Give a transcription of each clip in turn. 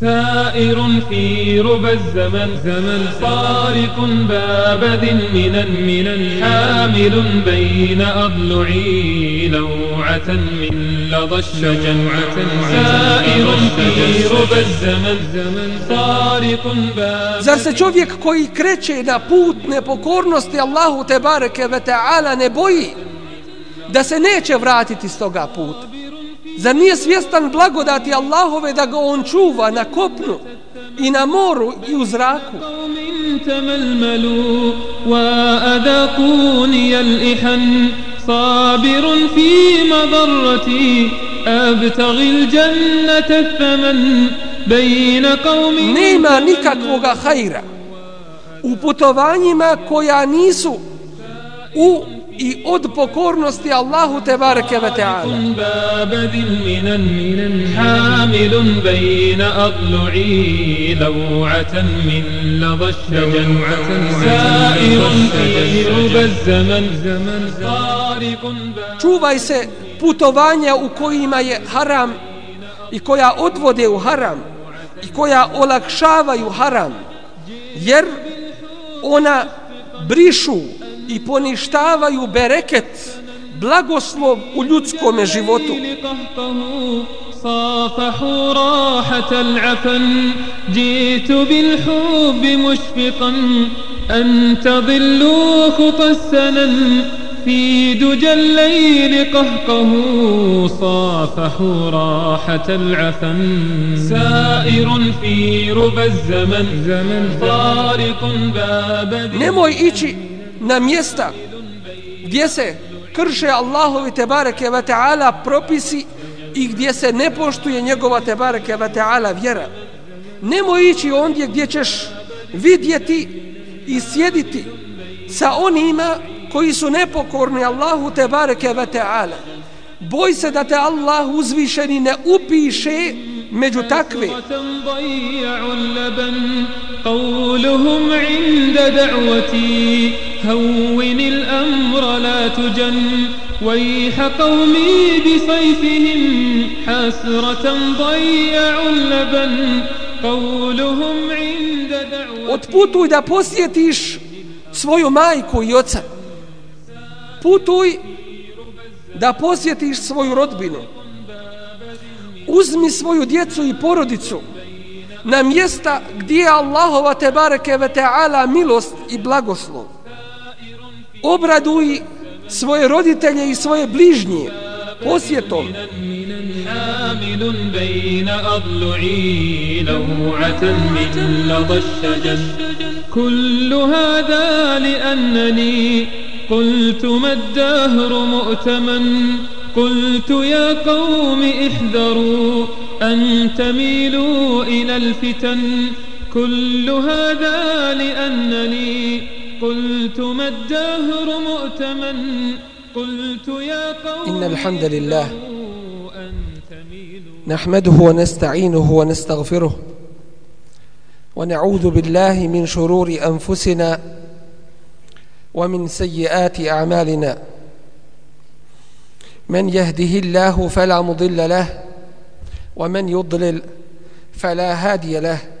سائر في ربى الزمن زمن طارق بابد منا منا حامل بين أضلعي لوعة من لظى الشجن سائر في ربى الزمن زمن طارق بابد Zar se čovjek koji kreće na put nepokornosti Allahu te bareke ve taala ne boji da se neće vratiti s toga puta? Zar nije svjestan blagodati Allahove da ga on čuva na kopnu i na moru i u zraku? قوم تململوا وأذاقوني الإحن صابر في مضرتي أبتغي الجنة الثمن بين قوم Nema nikakvoga hajra u putovanjima koja nisu u i od pokornosti Allahu te bareke ve taala. باب ذي المنن منن حامل بين أضلعي لوعة من لظى الشجن سائر في ربى الزمن زمن طارق باب Čuvaj se putovanja u kojima je haram i koja odvode u haram i koja olakšavaju haram jer ona brišu i poništavaju bereket blagoslov u ljudskom životu. صافحوا راحة العفن جئت بالحب مشفقا أن تضلوا خطى السنن في دجى الليل قهقه صافحوا راحة العفن سائر في ربى الزمن زمن طارق باب nemoj ići na mjesta gdje se krše Allahovi tebareke ve taala propisi i gdje se ne poštuje njegova tebareke ve taala vjera nemoj ići ondje gdje ćeš vidjeti i sjediti sa onima koji su nepokorni Allahu tebareke ve taala boj se da te Allah uzvišeni ne upiše među takve ضيعوا اللبن قولهم عند دعوتي هون الأمر لا تجن ويح قومي بصيفهم حسرة ضيعوا اللبن قولهم عند دعوتي Otputuj da posjetiš svoju majku i oca. Putuj da posjetiš svoju rodbinu. Uzmi svoju djecu i porodicu na mjesta gdje je Allahova te bareke ve taala milost i blagoslov. Obraduj svoje roditelje i svoje bližnje posjetom. حامل بين أضلعي لوعة من لظى كل هذا لأنني قلت ما الدهر مؤتمن. قلت يا قوم احذروا أن تميلوا إلى الفتن. كل هذا لأنني قلت ما الدهر مؤتمن. قلت يا قوم إن الحمد لله. نحمده ونستعينه ونستغفره. ونعوذ بالله من شرور أنفسنا ومن سيئات أعمالنا. من يهده الله فلا مضل له ومن يضلل فلا هادي له.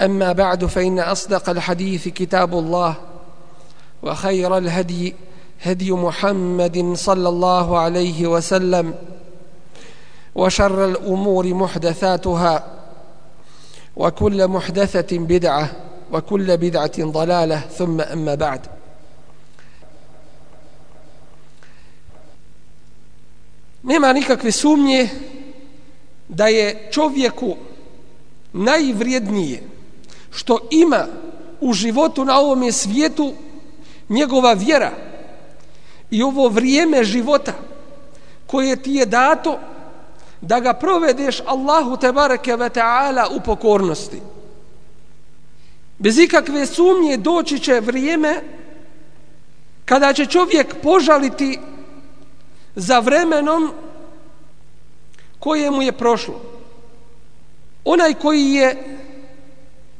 أما بعد فإن أصدق الحديث كتاب الله وخير الهدي هدي محمد صلى الله عليه وسلم وشر الأمور محدثاتها وكل محدثة بدعة وكل بدعة ضلالة ثم أما بعد Nema nikakve sumnje da je čovjeku najvrijednije što ima u životu na ovom svijetu njegova vjera i ovo vrijeme života koje ti je dato da ga provedeš Allahu te bareke ve taala u pokornosti. Bez ikakve sumnje doći će vrijeme kada će čovjek požaliti za vremenom koje mu je prošlo. Onaj koji je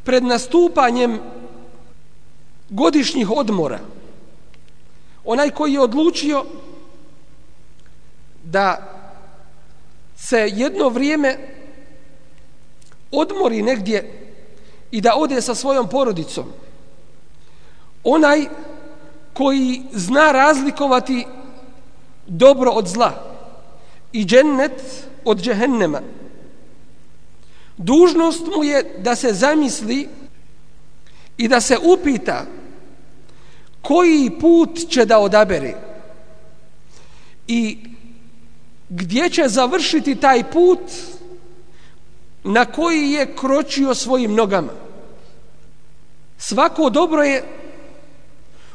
pred nastupanjem godišnjih odmora, onaj koji je odlučio da se jedno vrijeme odmori negdje i da ode sa svojom porodicom. Onaj koji zna razlikovati dobro od zla i džennet od džehennema. Dužnost mu je da se zamisli i da se upita koji put će da odabere i gdje će završiti taj put na koji je kročio svojim nogama. Svako dobro je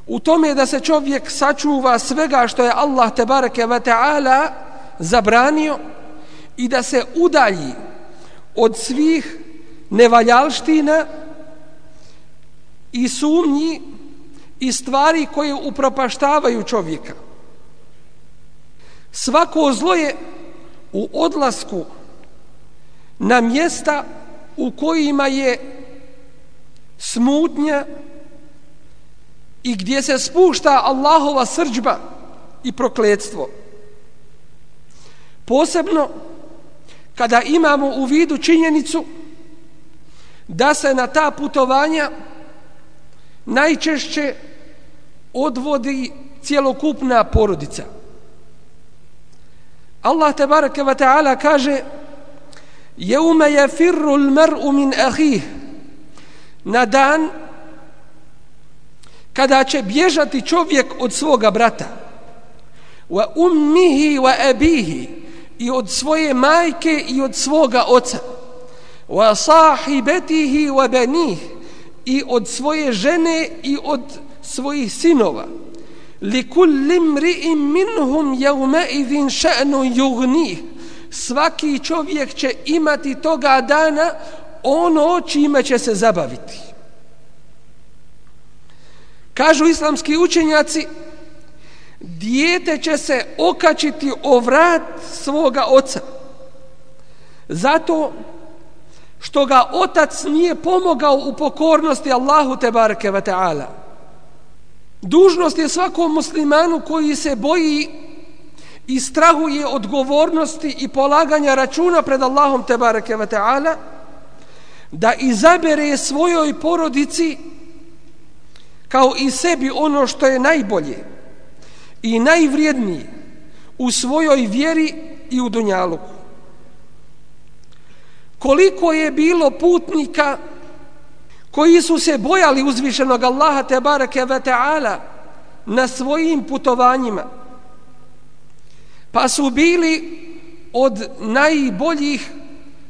u tome da se čovjek sačuva svega što je Allah te bareke ve taala zabranio i da se udalji od svih nevaljalština i sumnji i stvari koje upropaštavaju čovjeka. Svako zlo je u odlasku na mjesta u kojima je smutnja i gdje se spušta Allahova srđba i prokledstvo. Posebno kada imamo u vidu činjenicu da se na ta putovanja najčešće odvodi cjelokupna porodica. Allah te bareke ve taala kaže: "Yawma yafirru al-mar'u min akhihi" Na dan kada će bježati čovjek od svoga brata. Wa ummihi wa abihi i od svoje majke i od svoga oca. Wa sahibatihi wa banih i od svoje žene i od svojih sinova. Li kulli mri'in minhum yawma idhin sha'nu yughnih svaki čovjek će imati toga dana ono čime će se zabaviti. Kažu islamski učenjaci dijete će se okačiti o vrat svoga oca. Zato što ga otac nije pomogao u pokornosti Allahu te bareke ve taala. Dužnost je svakom muslimanu koji se boji i strahuje odgovornosti i polaganja računa pred Allahom te bareke ve taala da izabere svojoj porodici kao i sebi ono što je najbolje i najvrijedniji u svojoj vjeri i u dunjaluku. Koliko je bilo putnika koji su se bojali uzvišenog Allaha te bareke ve taala na svojim putovanjima pa su bili od najboljih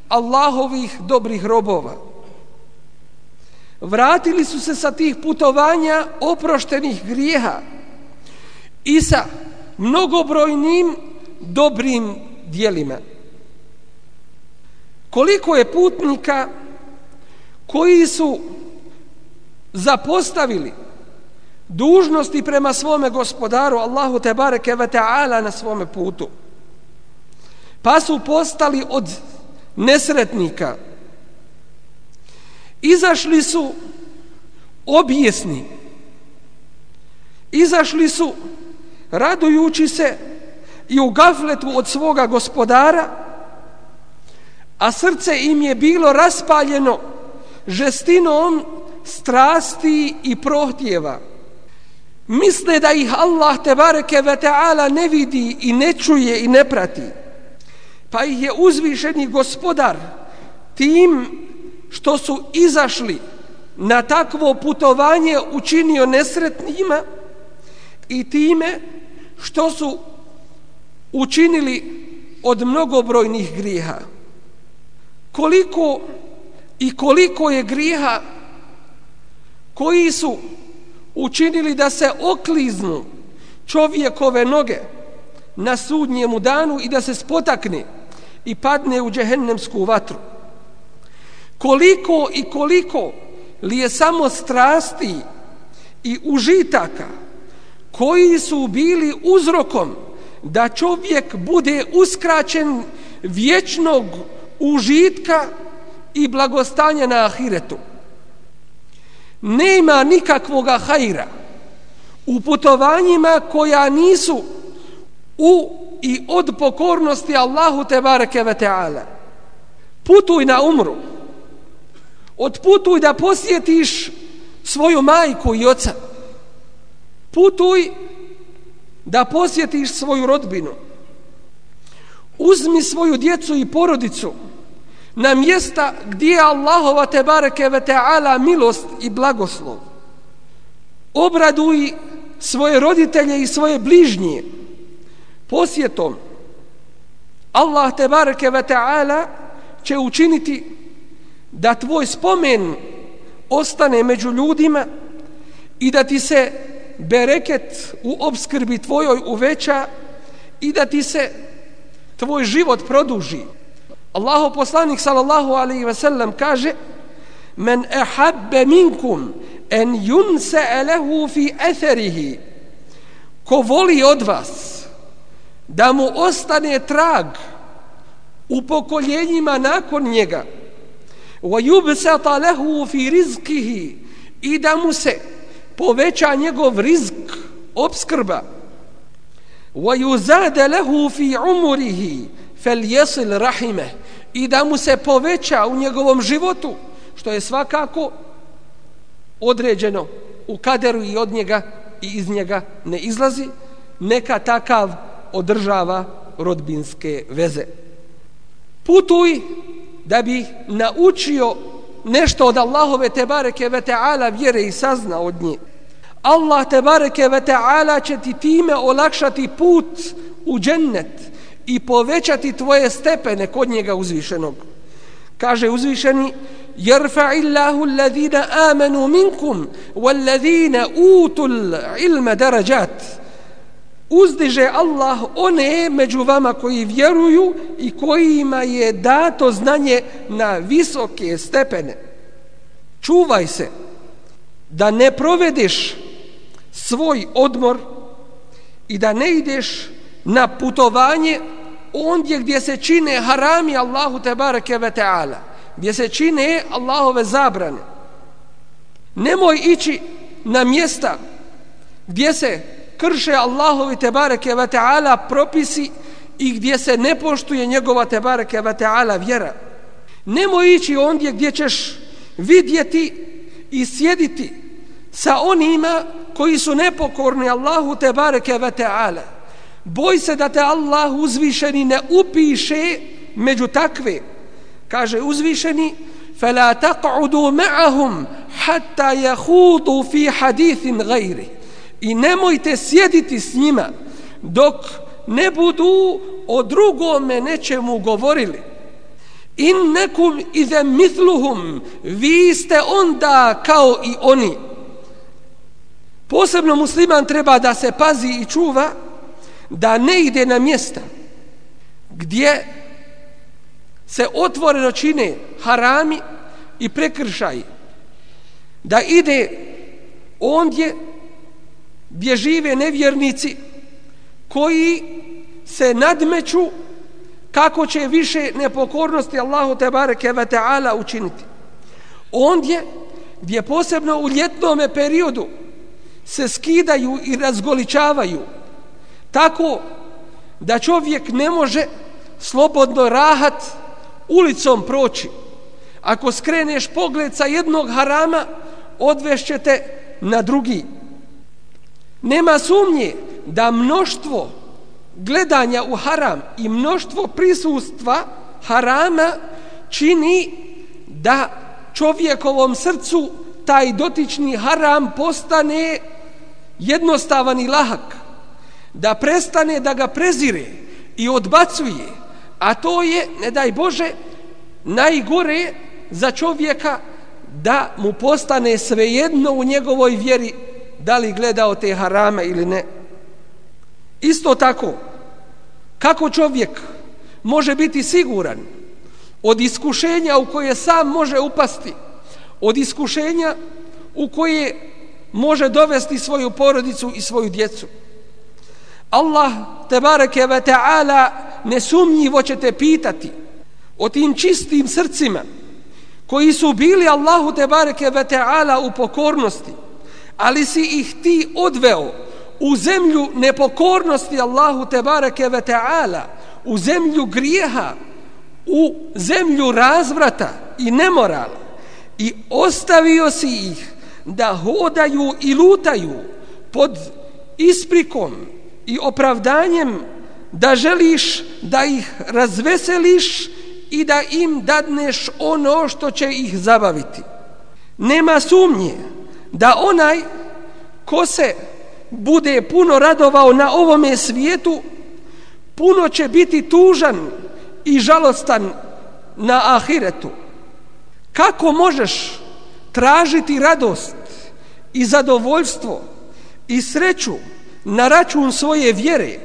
Allahovih dobrih robova vratili su se sa tih putovanja oproštenih grijeha i sa mnogobrojnim dobrim dijelima. Koliko je putnika koji su zapostavili dužnosti prema svome gospodaru Allahu te bareke ve taala na svome putu pa su postali od nesretnika izašli su objesni izašli su radujući se i u gafletu od svoga gospodara a srce im je bilo raspaljeno žestinom strasti i prohtjeva. Misle da ih Allah te bareke ve taala ne vidi i ne čuje i ne prati. Pa ih je uzvišeni gospodar tim što su izašli na takvo putovanje učinio nesretnima i time što su učinili od mnogobrojnih grijeha. Koliko i koliko je grijeha koji su učinili da se okliznu čovjekove noge na sudnjemu danu i da se spotakne i padne u džehennemsku vatru koliko i koliko li je samo strasti i užitaka koji su bili uzrokom da čovjek bude uskraćen vječnog užitka i blagostanja na ahiretu. Nema nikakvoga hajra u putovanjima koja nisu u i od pokornosti Allahu te bareke ve taala. Putuj na umru. Odputuj da posjetiš svoju majku i oca. Putuj da posjetiš svoju rodbinu. Uzmi svoju djecu i porodicu na mjesta gdje je Allahova te bareke ve taala milost i blagoslov. Obraduj svoje roditelje i svoje bližnje posjetom. Allah te bareke ve taala će učiniti da tvoj spomen ostane među ljudima i da ti se bereket u obskrbi tvojoj uveća i da ti se tvoj život produži. Allahu poslanik sallallahu alaihi ve sellem kaže men ehabbe minkum en yunse lehu fi etherihi ko voli od vas da mu ostane trag u pokoljenjima nakon njega wa yubsata lahu fi rizqihi i da mu se poveća njegov rizk obskrba. Wa yuzada lahu fi umrihi falyasil rahimah i da mu se poveća u njegovom životu što je svakako određeno u kaderu i od njega i iz njega ne izlazi neka takav održava rodbinske veze. Putuj da bi naučio nešto od Allahove te bareke ve taala vjere i sazna od nje Allah te bareke ve taala će ti time olakšati put u džennet i povećati tvoje stepene kod njega uzvišenog kaže uzvišeni يرفع الله الذين آمنوا منكم والذين أوتوا العلم درجات uzdiže Allah one među vama koji vjeruju i kojima je dato znanje na visoke stepene. Čuvaj se da ne provediš svoj odmor i da ne ideš na putovanje ondje gdje se čine harami Allahu te bareke ve taala gdje se čine Allahove zabrane nemoj ići na mjesta gdje se krše Allahovi te bareke ve taala propisi i gdje se ne poštuje njegova te bareke ve taala vjera. Nemoj ići ondje gdje ćeš vidjeti i sjediti sa onima koji su nepokorni Allahu te bareke ve taala. Boj se da te Allah uzvišeni ne upiše među takve. Kaže uzvišeni fala taq'udu ma'ahum hatta yakhudu fi hadithin ghayri i nemojte sjediti s njima dok ne budu o drugome nečemu govorili. In nekum ize mithluhum vi ste onda kao i oni. Posebno musliman treba da se pazi i čuva da ne ide na mjesta gdje se otvoreno čine harami i prekršaji. Da ide ondje gdje žive nevjernici koji se nadmeću kako će više nepokornosti Allahu te bareke ve taala učiniti ondje gdje posebno u ljetnom periodu se skidaju i razgoličavaju tako da čovjek ne može slobodno rahat ulicom proći. Ako skreneš pogled sa jednog harama, odvešćete na drugi. Nema sumnje da mnoštvo gledanja u haram i mnoštvo prisustva harama čini da čovjekovom srcu taj dotični haram postane jednostavan i lahak da prestane da ga prezire i odbacuje, a to je, ne daj Bože, najgore za čovjeka da mu postane svejedno u njegovoj vjeri da li gledao te harame ili ne. Isto tako, kako čovjek može biti siguran od iskušenja u koje sam može upasti, od iskušenja u koje može dovesti svoju porodicu i svoju djecu. Allah, te bareke ve ta'ala, nesumnjivo će te pitati o tim čistim srcima koji su bili Allahu te bareke ve ta'ala u pokornosti, ali si ih ti odveo u zemlju nepokornosti Allahu te bareke ve ta'ala, u zemlju grijeha, u zemlju razvrata i nemorala i ostavio si ih da hodaju i lutaju pod isprikom i opravdanjem da želiš da ih razveseliš i da im dadneš ono što će ih zabaviti. Nema sumnje da onaj ko se bude puno radovao na ovome svijetu, puno će biti tužan i žalostan na ahiretu. Kako možeš tražiti radost i zadovoljstvo i sreću na račun svoje vjere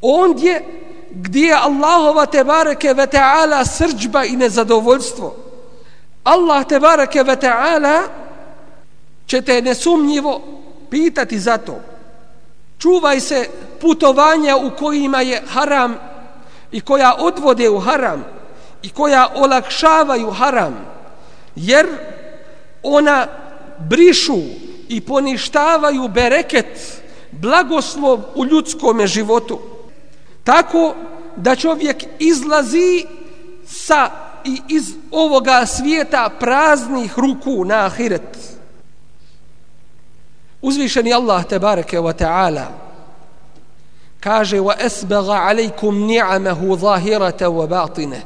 ondje gdje je Allahova tebareke ve ta'ala srđba i nezadovoljstvo Allah tebareke ve ta'ala će te nesumnjivo pitati za to čuvaj se putovanja u kojima je haram i koja odvode u haram i koja olakšavaju haram jer ona brišu i poništavaju bereket, blagoslov u ljudskom životu. Tako da čovjek izlazi sa i iz ovoga svijeta praznih ruku na ahiret. Uzvišeni Allah te bareke ve taala kaže wa asbagha alaykum ni'amahu zahirata wa batina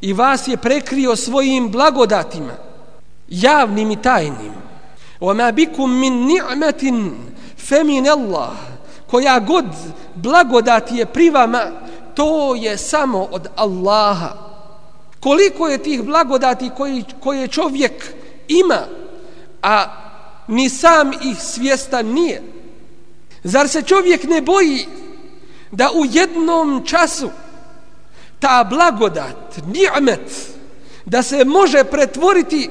I vas je prekrio svojim blagodatima, javnim i tajnim. Wa ma bikum min ni'matin fa min Allah. Koja god blagodat je pri vama, to je samo od Allaha. Koliko je tih blagodati koji, koje čovjek ima, a ni sam ih svjestan nije zar se čovjek ne boji da u jednom času ta blagodat, ni'met, da se može pretvoriti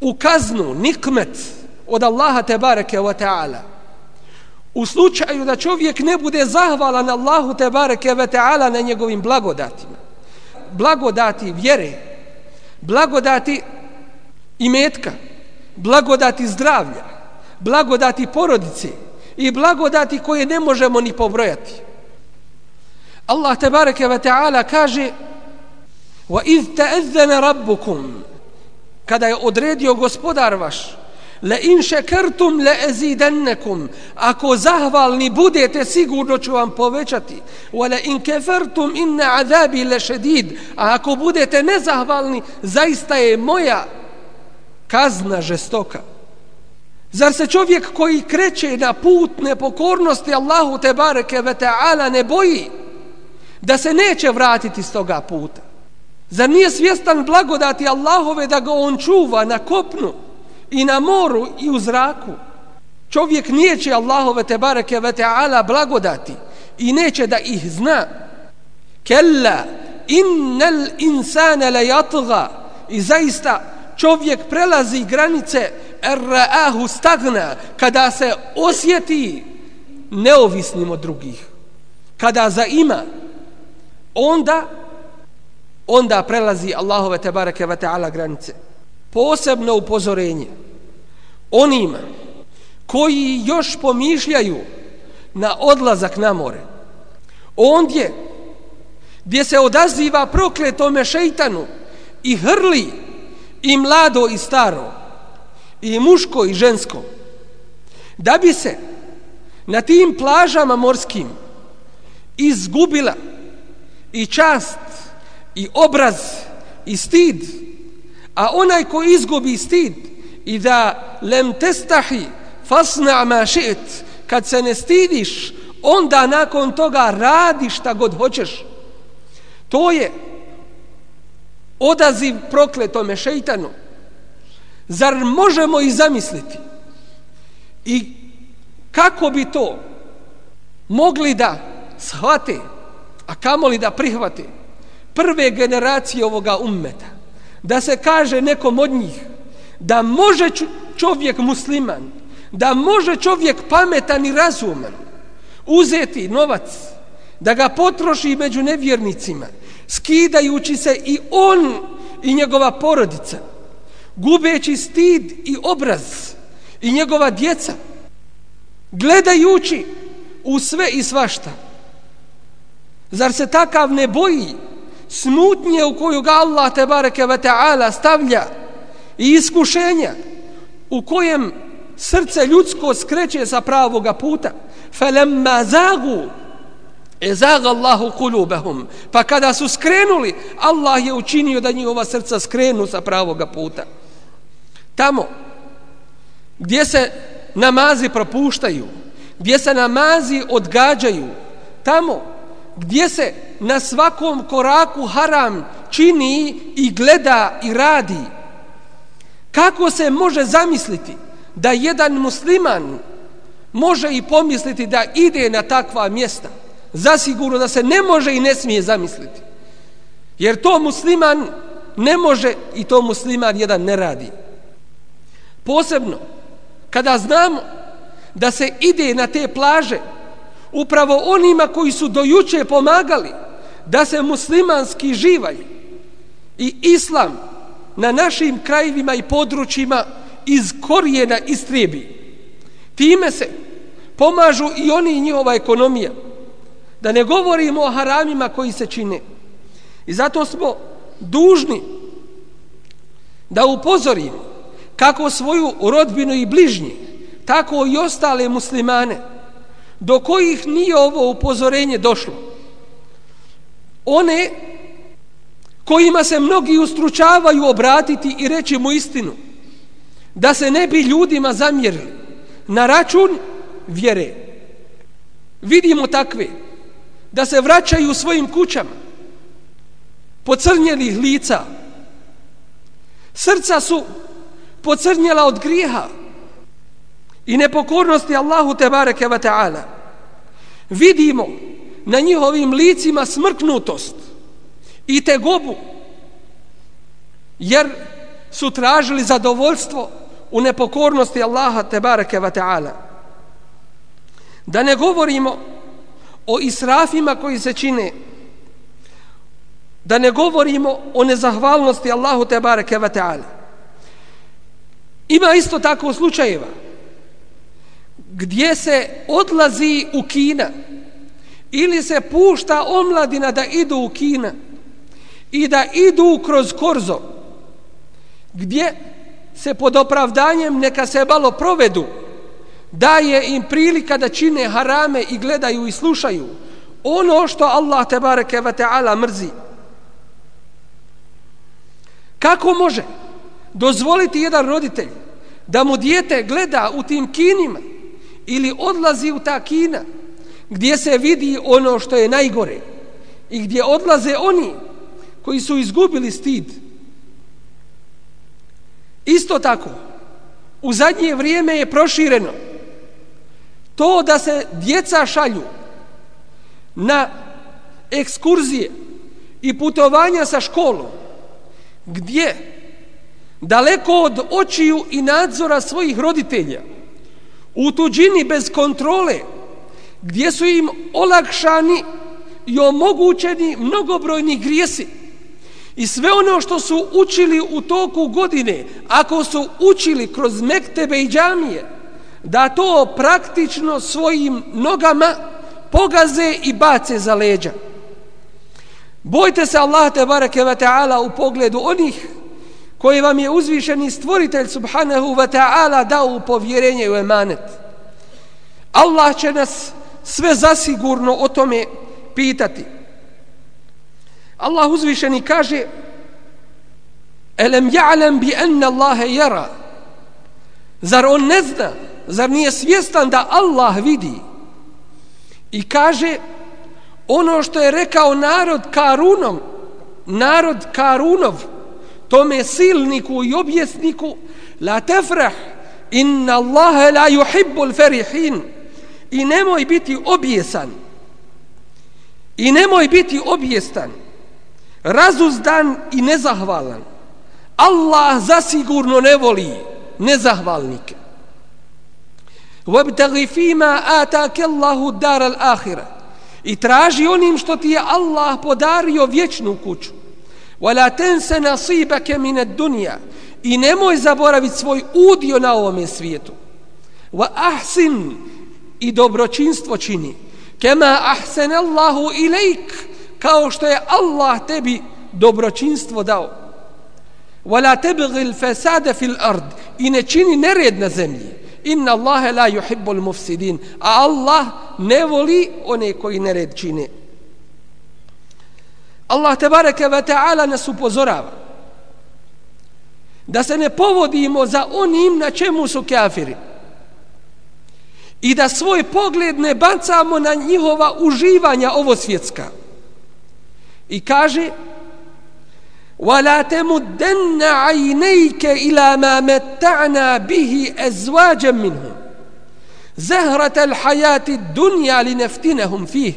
u kaznu, nikmet od Allaha te bareke wa ta'ala. U slučaju da čovjek ne bude zahvalan Allahu te bareke wa ta'ala na njegovim blagodatima. Blagodati vjere, blagodati imetka, blagodati zdravlja, blagodati porodice i blagodati koje ne možemo ni pobrojati. Allah te bareke ta'ala kaže wa iz ta'azzana rabbukum kada je odredio gospodar vaš la in shakartum la azidannakum ako zahvalni budete sigurno ću vam povećati wa la in kafartum inna azabi la shadid a ako budete nezahvalni zaista je moja kazna žestoka Zar se čovjek koji kreće na put nepokornosti Allahu te bareke ve taala ne boji da se neće vratiti s toga puta? Zar nije svjestan blagodati Allahove da ga on čuva na kopnu i na moru i u zraku? Čovjek neće Allahove te bareke ve ta'ala blagodati i neće da ih zna. Kella innal insana la yatgha i zaista čovjek prelazi granice ra'ahu stagna kada se osjeti neovisnim od drugih. Kada zaima, onda onda prelazi Allahove tebareke ve taala granice posebno upozorenje onima koji još pomišljaju na odlazak na more ondje gdje se odaziva prokletome šeitanu i hrli i mlado i staro i muško i žensko da bi se na tim plažama morskim izgubila i čast i obraz i stid a onaj ko izgubi stid i da lem testahi fasna ma šit kad se ne stidiš onda nakon toga radi šta god hoćeš. To je odaziv prokletome šeitanu. Zar možemo i zamisliti? I kako bi to mogli da shvate a kamoli da prihvate prve generacije ovoga ummeta? Da se kaže nekom od njih da može čovjek musliman, da može čovjek pametan i razuman uzeti novac, da ga potroši među nevjernicima, skidajući se i on i njegova porodica, gubeći stid i obraz i njegova djeca, gledajući u sve i svašta. Zar se takav ne boji smutnje u koju ga Allah te bareke ve taala stavlja i iskušenja u kojem srce ljudsko skreće sa pravoga puta falamma zagu ezaga Allahu kulubahum. Pa kada su skrenuli Allah je učinio da njihova srca skrenu sa pravoga puta. Tamo gdje se namazi propuštaju gdje se namazi odgađaju tamo gdje se na svakom koraku haram čini i gleda i radi kako se može zamisliti da jedan musliman može i pomisliti da ide na takva mjesta? Zasigurno da se ne može i ne smije zamisliti jer to musliman ne može i to musliman jedan ne radi posebno kada znamo da se ide na te plaže upravo onima koji su dojuče pomagali da se muslimanski živaj i islam na našim krajevima i područjima iz korijena istrebi. Time se pomažu i oni i njihova ekonomija. Da ne govorimo o haramima koji se čine. I zato smo dužni da upozorimo kako svoju rodbinu i bližnji, tako i ostale muslimane, do kojih nije ovo upozorenje došlo. One kojima se mnogi ustručavaju obratiti i reći mu istinu, da se ne bi ljudima zamjerili na račun vjere. Vidimo takve da se vraćaju svojim kućama. Pocrnjelih lica. Srca su pocrnjela od grijeha i nepokornosti Allahu te bareke ve taala. Vidimo na njihovim licima smrknutost i tegobu jer su tražili zadovoljstvo u nepokornosti Allaha te bareke ve taala. Da ne govorimo o israfima koji se čine. Da ne govorimo o nezahvalnosti Allahu te bareke ve taala. Ima isto tako slučajeva gdje se odlazi u Kina ili se pušta omladina da idu u Kina i da idu kroz korzo gdje se pod opravdanjem neka se malo provedu daje im prilika da čine harame i gledaju i slušaju ono što Allah te bareke ve taala mrzi kako može dozvoliti jedan roditelj da mu dijete gleda u tim kinima ili odlazi u ta kina gdje se vidi ono što je najgore i gdje odlaze oni koji su izgubili stid. Isto tako, u zadnje vrijeme je prošireno to da se djeca šalju na ekskurzije i putovanja sa školom gdje daleko od očiju i nadzora svojih roditelja u tuđini bez kontrole, gdje su im olakšani i omogućeni mnogobrojni grijesi. I sve ono što su učili u toku godine, ako su učili kroz mektebe i džamije, da to praktično svojim nogama pogaze i bace za leđa. Bojte se Allah te bareke ve taala u pogledu onih koji vam je uzvišeni stvoritelj subhanahu wa ta'ala dao u povjerenje u emanet. Allah će nas sve zasigurno o tome pitati. Allah uzvišeni kaže Elem ja'lem bi enne Allahe jara Zar on ne zna Zar nije svjestan da Allah vidi? I kaže Ono što je rekao narod Karunom Narod Karunov tome silniku i objesniku la tefrah inna Allahe la yuhibbul ferihin i nemoj biti objesan. I nemoj biti objestan. Razuzdan i nezahvalan. Allah zasigurno ne voli nezahvalnike. وَبْتَغِ فِيمَا آتَاكَ اللَّهُ دَارَ الْآخِرَةِ I traži onim što ti je Allah podario vječnu kuću. وَلَا تَنْسَ نَصِيبَكَ مِنَ الدُّنْيَا I nemoj zaboraviti svoj udio na ovom svijetu. وَأَحْسِنْ I dobročinstvo čini. كَمَا أَحْسَنَ اللَّهُ إِلَيْكَ Kao što je Allah tebi dobročinstvo dao. وَلَا تَبْغِ الْفَسَادَ فِي الْأَرْضِ I ne čini nered na zemlji. Inna Allahe la yuhibbul mufsidin. A Allah ne voli one koji nered čine. Allah tebareke ve ta'ala nas upozorava da se ne povodimo za onim na čemu su kafiri i da svoj pogled ne bacamo na njihova uživanja ovo svjetska. I kaže ولا تمدن عينيك إلى ما متعنا به أزواجا منهم زهرة الحياة الدنيا لنفتنهم فيه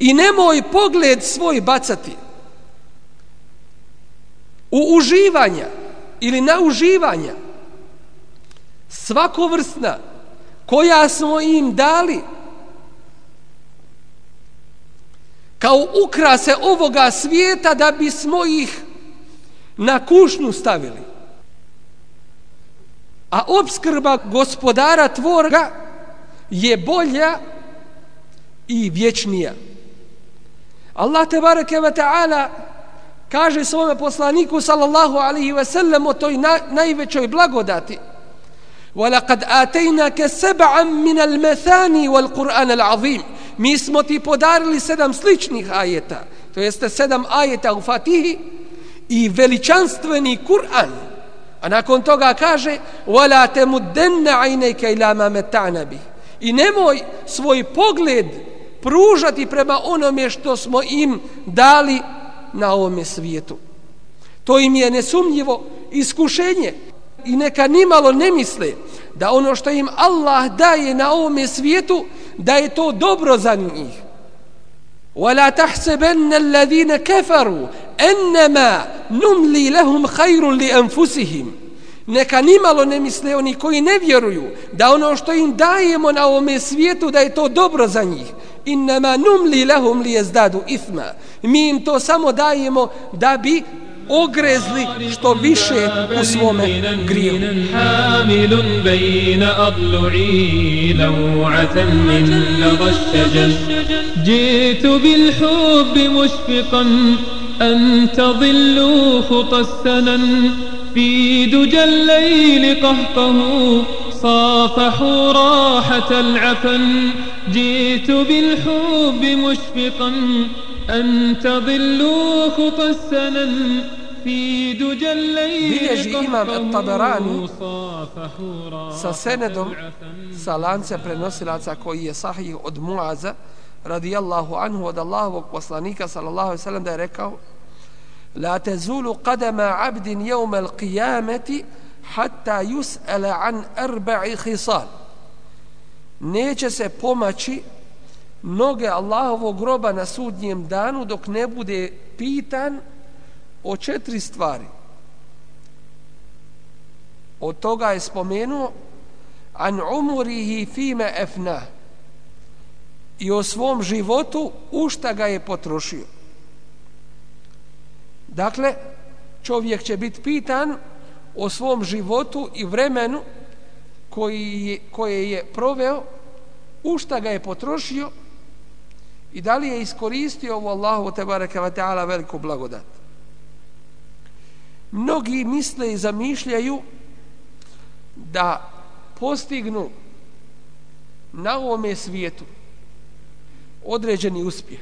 I nemoj pogled svoj bacati u uživanja ili na uživanja svakovrsna koja smo im dali kao ukrase ovoga svijeta da bismo ih na kušnu stavili. A obskrba gospodara tvorga je bolja i vječnija. Allah te bareke ve taala kaže svome poslaniku sallallahu alejhi ve sellem o toj na, najvećoj blagodati وَلَقَدْ آتَيْنَاكَ سَبْعًا مِنَ الْمَثَانِ وَالْقُرْآنَ الْعَظِيمِ Mi smo ti podarili sedam sličnih ajeta, to jeste sedam ajeta u Fatihi i veličanstveni Kur'an. A nakon toga kaže وَلَا تَمُدَّنَّ عَيْنَيْكَ إِلَا مَا مَتَعْنَ بِهِ I nemoj svoj pogled pružati prema onome što smo im dali na ovome svijetu. To im je nesumnjivo iskušenje i neka nimalo ne misle da ono što im Allah daje na ovome svijetu da je to dobro za njih. ولا تحسبن الذين كفروا انما نملي لهم خير لانفسهم neka nimalo ne misle oni koji ne vjeruju da ono što im dajemo na ovome svijetu da je to dobro za njih innama numli lahum li jezdadu ithma mi im to samo dajemo da bi ogrezli što više u svome griju. حامل بين أضلعي لوعة من لظى الشجر جئت بالحب مشفقا أن تظلوا خطى السنن. في دجى الليل قهقه صافحوا راحة العفن. جئت بالحب مشفقا أن تضلوا خطى السنن في دجى الليل imam Taberani sa senedom sa lance prenosilaca koji je sahih od Muaza radijallahu anhu od Allahovog poslanika sallallahu alaihi sallam da je rekao La tezulu qadama abdin jevme l'qiyameti hatta yus'ala an arba'i khisal. Neće se pomaći noge Allahovog groba na sudnjem danu dok ne bude pitan o četiri stvari. Od toga je spomenuo an umurihi fime efna i o svom životu u šta ga je potrošio. Dakle, čovjek će biti pitan o svom životu i vremenu koji je, koje je proveo, u šta ga je potrošio i da li je iskoristio ovu Allahu tebareke ve ta'ala veliku blagodat. Mnogi misle i zamišljaju da postignu na ovome svijetu određeni uspjeh.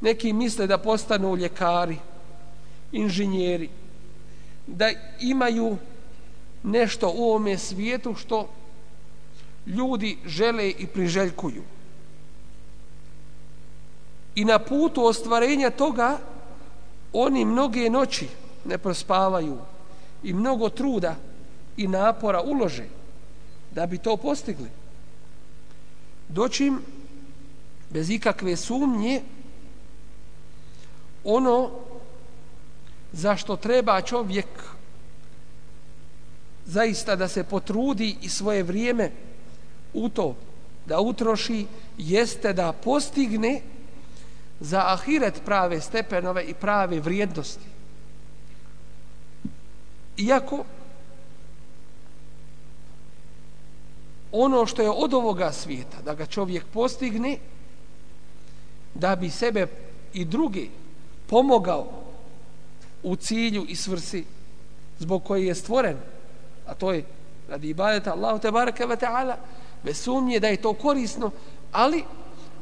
Neki misle da postanu ljekari, inženjeri, da imaju nešto u ovome svijetu što ljudi žele i priželjkuju i na putu ostvarenja toga oni mnoge noći ne prospavaju i mnogo truda i napora ulože da bi to postigli. Doćim bez ikakve sumnje ono zašto treba čovjek zaista da se potrudi i svoje vrijeme u to da utroši jeste da postigne za ahiret prave stepenove i prave vrijednosti. Iako ono što je od ovoga svijeta, da ga čovjek postigne, da bi sebe i drugi pomogao u cilju i svrsi zbog koje je stvoren, a to je radi ibadeta Allahu te baraka ve ta'ala, bez sumnje da je to korisno, ali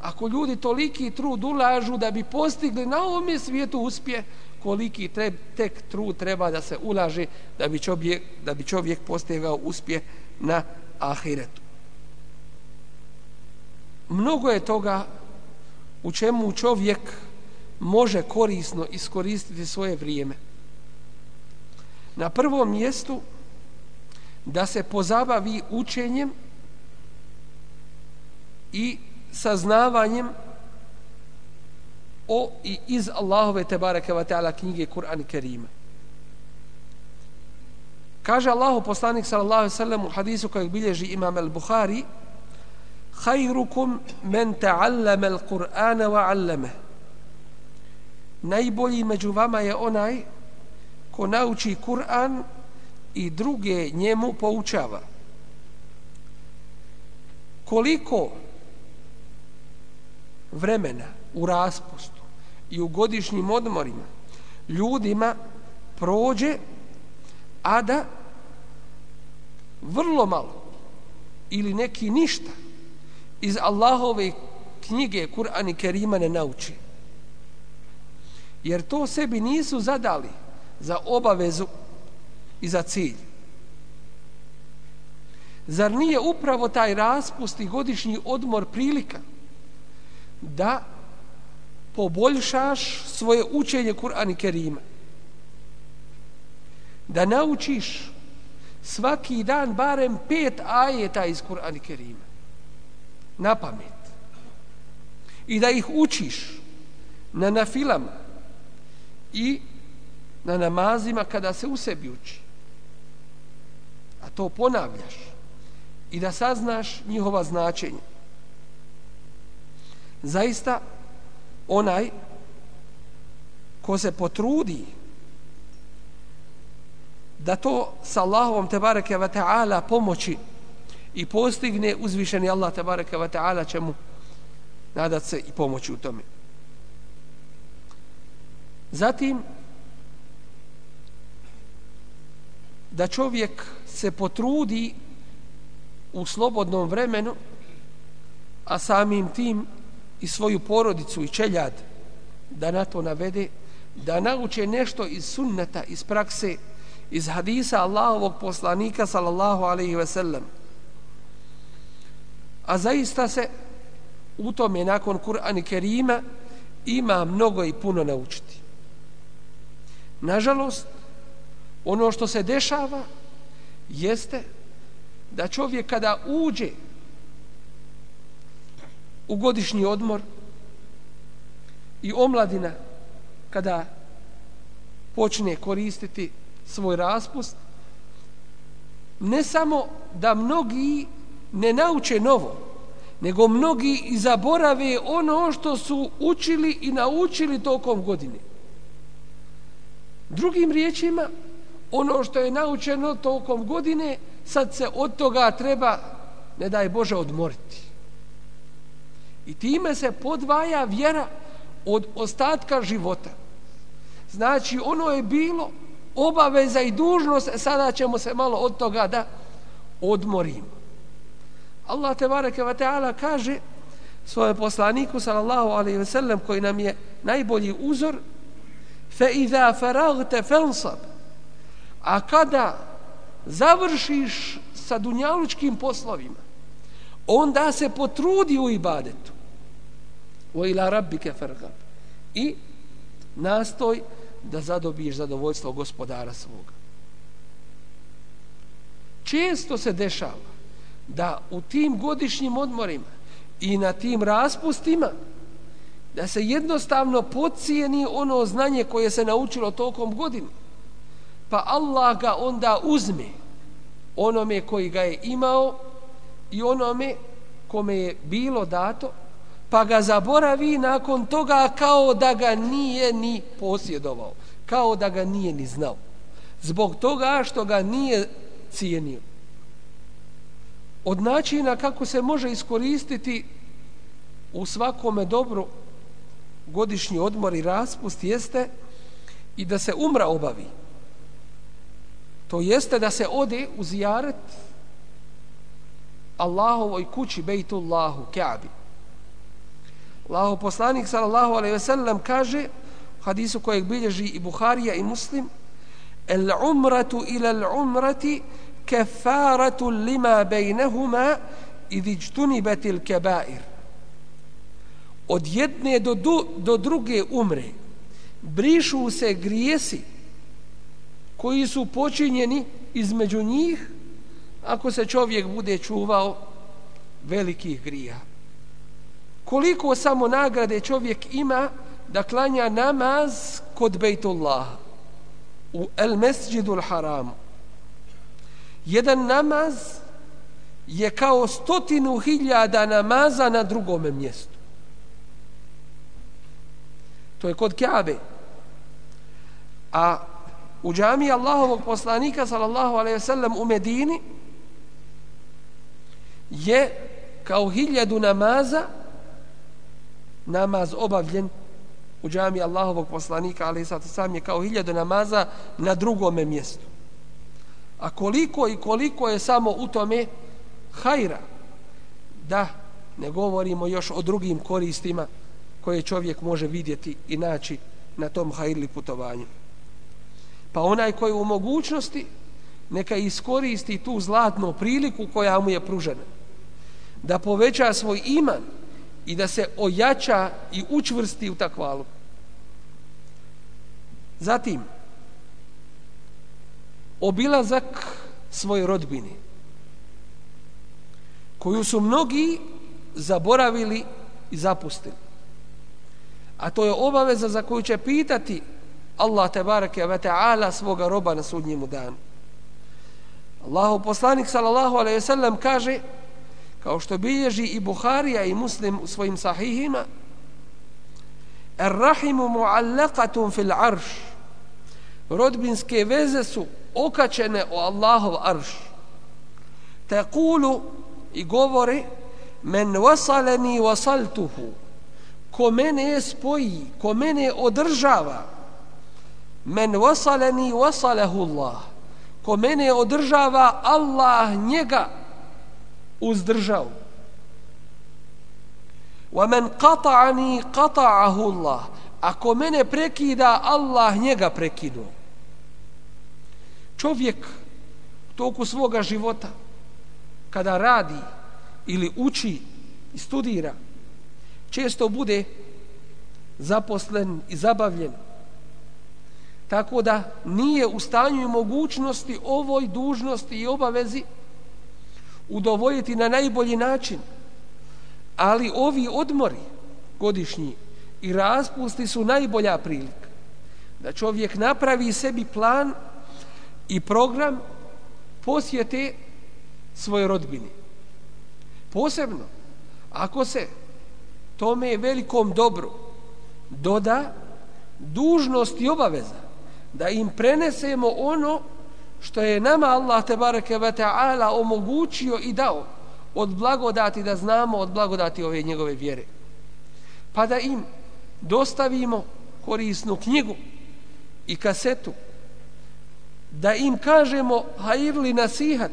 ako ljudi toliki trud ulažu da bi postigli na ovom svijetu uspje, koliki treb, tek trud treba da se ulaže da bi čovjek, da bi čovjek postigao uspje na ahiretu. Mnogo je toga u čemu čovjek može korisno iskoristiti svoje vrijeme. Na prvom mjestu da se pozabavi učenjem i saznavanjem o i iz Allahove tebareke ve ta'ala knjige Kur'an Kerima. Kaže Allahu poslanik sallallahu alejhi ve sellem u hadisu kojeg bilježi Imam al-Buhari: "Khayrukum men ta'allama al-Qur'ana wa 'allama." Najbolji među vama je onaj ko nauči Kur'an i druge njemu poučava. Koliko vremena u raspustu i u godišnjim odmorima ljudima prođe a da vrlo malo ili neki ništa iz Allahove knjige Kur'an i Kerima ne nauči. Jer to sebi nisu zadali za obavezu i za cilj. Zar nije upravo taj raspust i godišnji odmor prilika da poboljšaš svoje učenje Kur'an i Kerima? Da naučiš svaki dan barem pet ajeta iz Kur'an i Kerima. Na pamet. I da ih učiš na nafilama i na namazima kada se u sebi uči. A to ponavljaš i da saznaš njihova značenja. Zaista, onaj ko se potrudi da to sa Allahovom tebareke ve ta'ala pomoći i postigne uzvišeni Allah tebareke ve ta'ala će mu nadat se i pomoći u tome. Zatim, da čovjek se potrudi u slobodnom vremenu, a samim tim i svoju porodicu i čeljad da na to navede, da nauče nešto iz sunneta, iz prakse, iz hadisa Allahovog poslanika sallallahu alaihi ve sellem. A zaista se u tome nakon Kur'ana Kerima ima mnogo i puno naučiti. Nažalost, ono što se dešava jeste da čovjek kada uđe u godišnji odmor i omladina kada počne koristiti svoj raspust ne samo da mnogi ne nauče novo nego mnogi i zaborave ono što su učili i naučili tokom godine. Drugim riječima ono što je naučeno tokom godine sad se od toga treba ne daj Bože odmoriti i time se podvaja vjera od ostatka života. Znači ono je bilo obaveza i dužnost, e sada ćemo se malo od toga da odmorimo. Allah te bareke ve taala kaže svoje poslaniku sallallahu alejhi ve sellem koji nam je najbolji uzor fa iza faragta fansab. A kada završiš sa dunjalučkim poslovima onda se potrudi u ibadetu wa ila rabbika farghab i nastoj da zadobiješ zadovoljstvo gospodara svoga. Često se dešava da u tim godišnjim odmorima i na tim raspustima da se jednostavno pocijeni ono znanje koje se naučilo tokom godine. Pa Allah ga onda uzme onome koji ga je imao i onome kome je bilo dato, pa ga zaboravi nakon toga kao da ga nije ni posjedovao, kao da ga nije ni znao. Zbog toga što ga nije cijenio. Od načina kako se može iskoristiti u svakome dobru godišnji odmor i raspust jeste i da se umra obavi. To jeste da se ode u zijaret Allahovoj kući Bejtullahu Kaabi. Allaho poslanik sallallahu alejhi ve sellem kaže hadisu kojeg bilježi i Buharija i Muslim el umratu ila al umrati kefaratu lima bejnehuma idh ijtunibat al kebair od jedne do, du, do druge umre brišu se grijesi koji su počinjeni između njih ako se čovjek bude čuvao velikih grija. Koliko samo nagrade čovjek ima da klanja namaz kod Bejtullah u El Mesđidu Haramu. Jedan namaz je kao stotinu hiljada namaza na drugome mjestu. To je kod Kjabe. A u džami Allahovog poslanika sallallahu alaihi sallam u Medini je kao hiljadu namaza namaz obavljen u džami Allahovog poslanika ali sad sam je kao hiljadu namaza na drugome mjestu. A koliko i koliko je samo u tome hajra da ne govorimo još o drugim koristima koje čovjek može vidjeti i naći na tom hajrli putovanju. Pa onaj koji u mogućnosti neka iskoristi tu zlatnu priliku koja mu je pružena da poveća svoj iman i da se ojača i učvrsti u takvalu. Zatim, obilazak svoje rodbine, koju su mnogi zaboravili i zapustili. A to je obaveza za koju će pitati Allah te barake ve ta'ala svoga roba na sudnjem danu. Allahu poslanik sallallahu alejhi ve sellem kaže: kao što bilježi i Buharija i Muslim u svojim sahihima Ar-rahimu mu'allaqatun fil arš rodbinske veze su okačene o Allahov arš. Taqulu i govori men wasalani wasaltuhu. Ko mene spoji ko mene održava. Men wasalani wasalahu Allah. Ko mene održava Allah njega uzdržao. Wa man qata'ani qata'ahu Allah. Ako mene prekida, Allah njega prekinuo. Čovjek u toku svoga života kada radi ili uči i studira često bude zaposlen i zabavljen tako da nije u stanju i mogućnosti ovoj dužnosti i obavezi udovoljiti na najbolji način. Ali ovi odmori godišnji i raspusti su najbolja prilika da čovjek napravi sebi plan i program posjete svoje rodbine. Posebno, ako se tome velikom dobru doda dužnost i obaveza da im prenesemo ono što je nama Allah te bareke ve taala omogućio i dao od blagodati da znamo od blagodati ove njegove vjere. Pa da im dostavimo korisnu knjigu i kasetu da im kažemo hajirli nasihat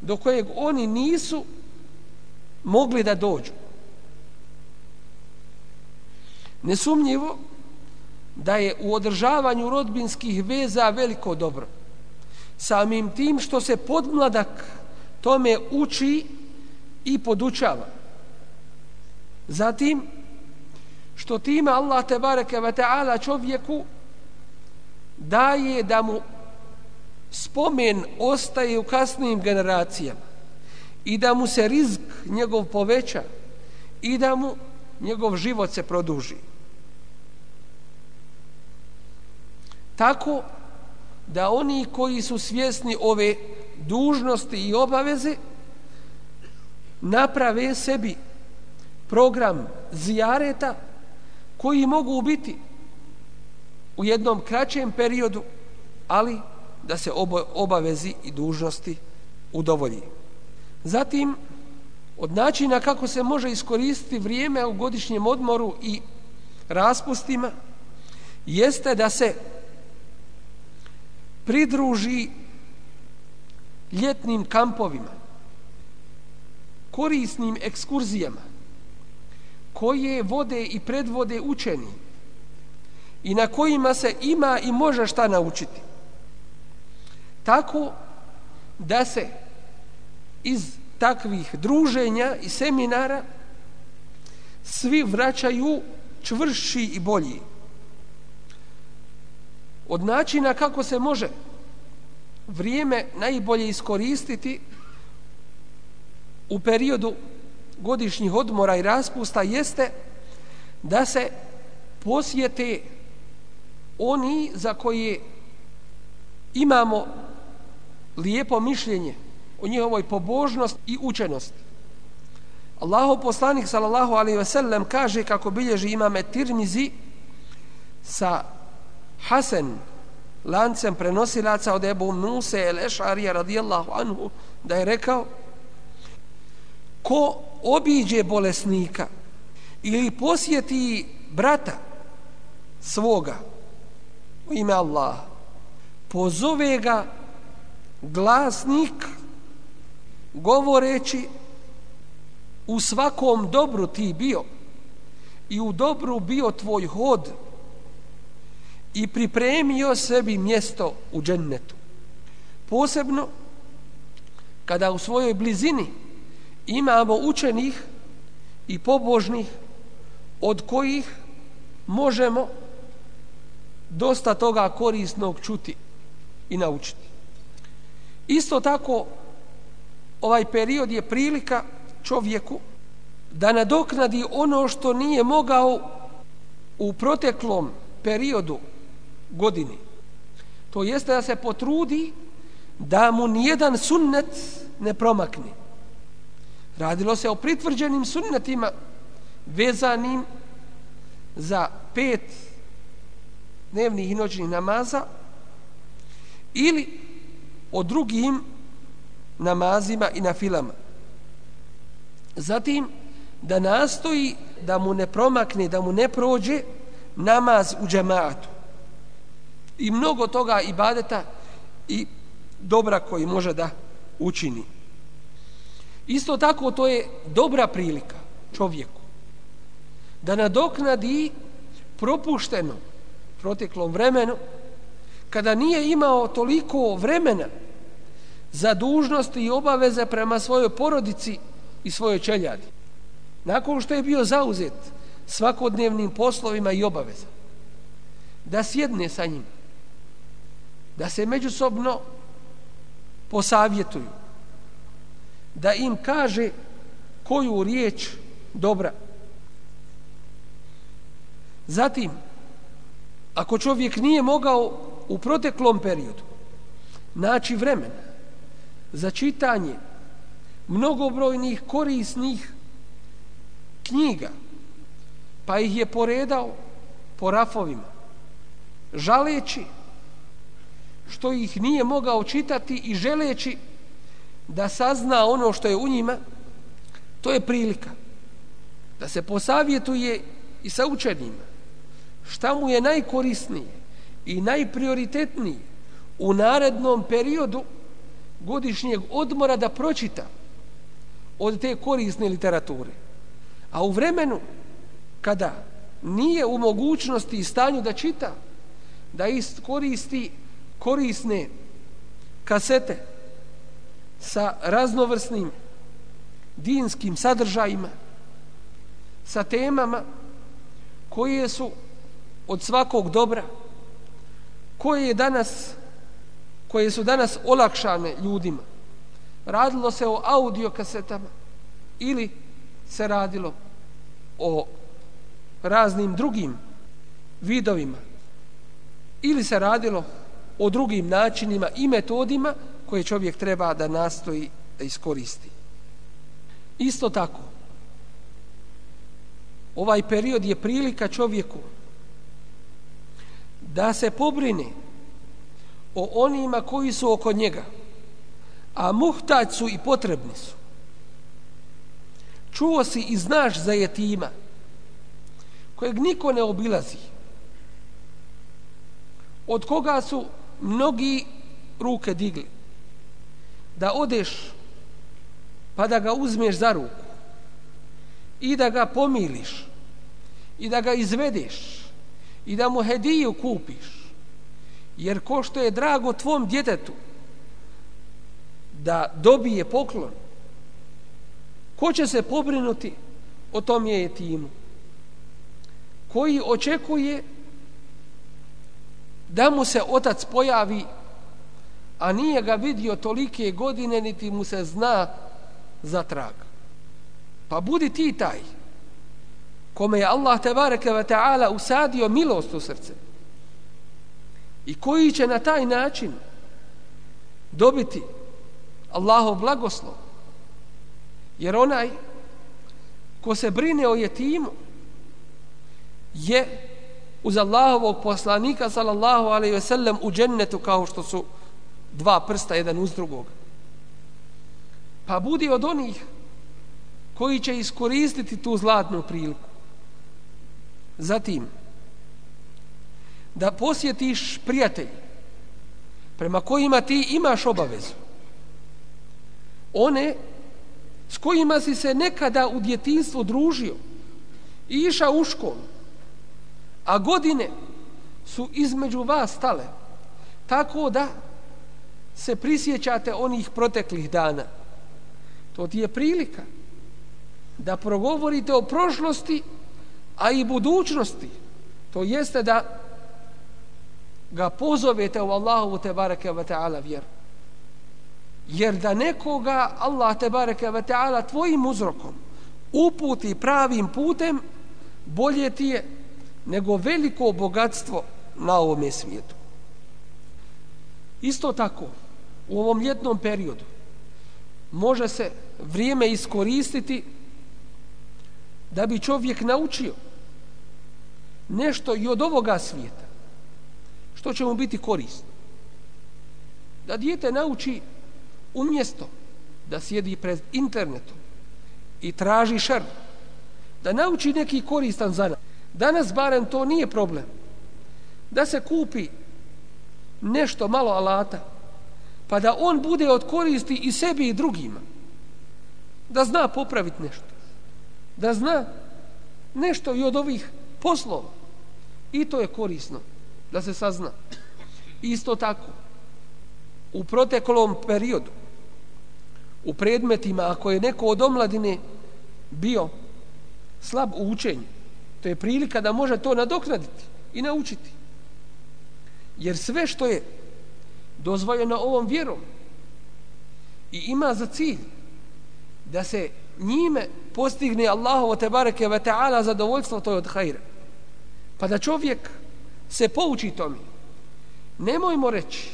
do kojeg oni nisu mogli da dođu. Nesumnjivo da je u održavanju rodbinskih veza veliko dobro samim tim što se podmladak tome uči i podučava. Zatim, što time Allah te bareke ve ta'ala čovjeku daje da mu spomen ostaje u kasnim generacijama i da mu se rizk njegov poveća i da mu njegov život se produži. Tako, da oni koji su svjesni ove dužnosti i obaveze naprave sebi program zijareta koji mogu biti u jednom kraćem periodu, ali da se obavezi i dužnosti udovolji. Zatim, od načina kako se može iskoristiti vrijeme u godišnjem odmoru i raspustima, jeste da se pridruži ljetnim kampovima, korisnim ekskurzijama, koje vode i predvode učeni i na kojima se ima i može šta naučiti. Tako da se iz takvih druženja i seminara svi vraćaju čvrši i bolji. Od načina kako se može vrijeme najbolje iskoristiti u periodu godišnjih odmora i raspusta jeste da se posjete oni za koje imamo lijepo mišljenje o njihovoj pobožnost i učenosti. Allahu poslanik sallallahu alejhi ve sellem kaže kako bilježi imame Tirmizi sa Hasan lancem prenosilaca od Ebu Muse el Ešarija radijallahu anhu da je rekao ko obiđe bolesnika ili posjeti brata svoga u ime Allah pozove ga glasnik govoreći u svakom dobru ti bio i u dobru bio tvoj hod i pripremio sebi mjesto u džennetu. Posebno kada u svojoj blizini imamo učenih i pobožnih od kojih možemo dosta toga korisnog čuti i naučiti. Isto tako ovaj period je prilika čovjeku da nadoknadi ono što nije mogao u proteklom periodu godini. To jeste da se potrudi da mu nijedan sunnet ne promakne. Radilo se o pritvrđenim sunnetima vezanim za pet dnevnih i noćnih namaza ili o drugim namazima i na filama. Zatim, da nastoji da mu ne promakne, da mu ne prođe namaz u džematu. I mnogo toga ibadeta i dobra koji može da učini. Isto tako to je dobra prilika čovjeku da nadoknadi propušteno proteklom vremenu kada nije imao toliko vremena za dužnosti i obaveze prema svojoj porodici i svojoj čeljadi. Nakon što je bio zauzet svakodnevnim poslovima i obaveza, da sjedne sa njim, da se međusobno posavjetuju, da im kaže koju riječ dobra. Zatim, ako čovjek nije mogao u proteklom periodu naći vremena za čitanje mnogobrojnih korisnih knjiga, pa ih je poredao po rafovima, žaleći što ih nije mogao čitati i želeći da sazna ono što je u njima, to je prilika da se posavjetuje i sa učenima šta mu je najkorisnije i najprioritetnije u narednom periodu godišnjeg odmora da pročita od te korisne literature. A u vremenu kada nije u mogućnosti i stanju da čita, da koristi korisne kasete sa raznovrsnim dinskim sadržajima, sa temama koje su od svakog dobra, koje je danas koje su danas olakšane ljudima. Radilo se o audio kasetama ili se radilo o raznim drugim vidovima ili se radilo o drugim načinima i metodima koje čovjek treba da nastoji da iskoristi. Isto tako, ovaj period je prilika čovjeku da se pobrine o onima koji su oko njega, a muhtać su i potrebni su. Čuo si i znaš za jetima, kojeg niko ne obilazi, od koga su mnogi ruke digli, da odeš pa da ga uzmeš za ruku. I da ga pomiliš. I da ga izvedeš. I da mu hediju kupiš. Jer ko što je drago tvom djetetu da dobije poklon ko će se pobrinuti o tom je timu koji očekuje da mu se otac pojavi a nije ga vidio tolike godine niti mu se zna za trag. Pa budi ti taj kome je Allah tebareke ve taala usadio milost u srce i koji će na taj način dobiti Allahov blagoslov. Jer onaj ko se brine o jetimu je uz Allahovog poslanika sallallahu alejhi ve sellem u džennetu kao što su dva prsta jedan uz drugog. Pa budi od onih koji će iskoristiti tu zlatnu priliku. Zatim da posjetiš prijatelji prema kojima ti imaš obavezu. One s kojima si se nekada u djetinstvu družio i išao u školu a godine su između vas stale tako da se prisjećate onih proteklih dana. To ti je prilika da progovorite o prošlosti a i budućnosti. To jeste da ga pozovete u Allahovu te bareke ve taala vjeru. Jer da nekoga Allah te bareke ve taala tvojim uzrokom uputi pravim putem bolje ti je nego veliko bogatstvo na ovom svijetu. Isto tako u ovom ljetnom periodu može se vrijeme iskoristiti da bi čovjek naučio nešto i od ovoga svijeta što će mu biti korisno. Da dijete nauči umjesto da sjedi pred internetom i traži šer, da nauči neki koristan zanat danas barem to nije problem. Da se kupi nešto malo alata pa da on bude od koristi i sebi i drugima. Da zna popraviti nešto. Da zna nešto i od ovih poslova. I to je korisno da se sazna. Isto tako u proteklom periodu u predmetima ako je neko od omladine bio slab u učenju to je prilika da može to nadoknaditi i naučiti. Jer sve što je dozvoljeno ovom vjerom i ima za cilj da se njime postigne Allahovo te bareke ve taala zadovoljstvo to je od hajra. Pa da čovjek se pouči tome. Nemojmo reći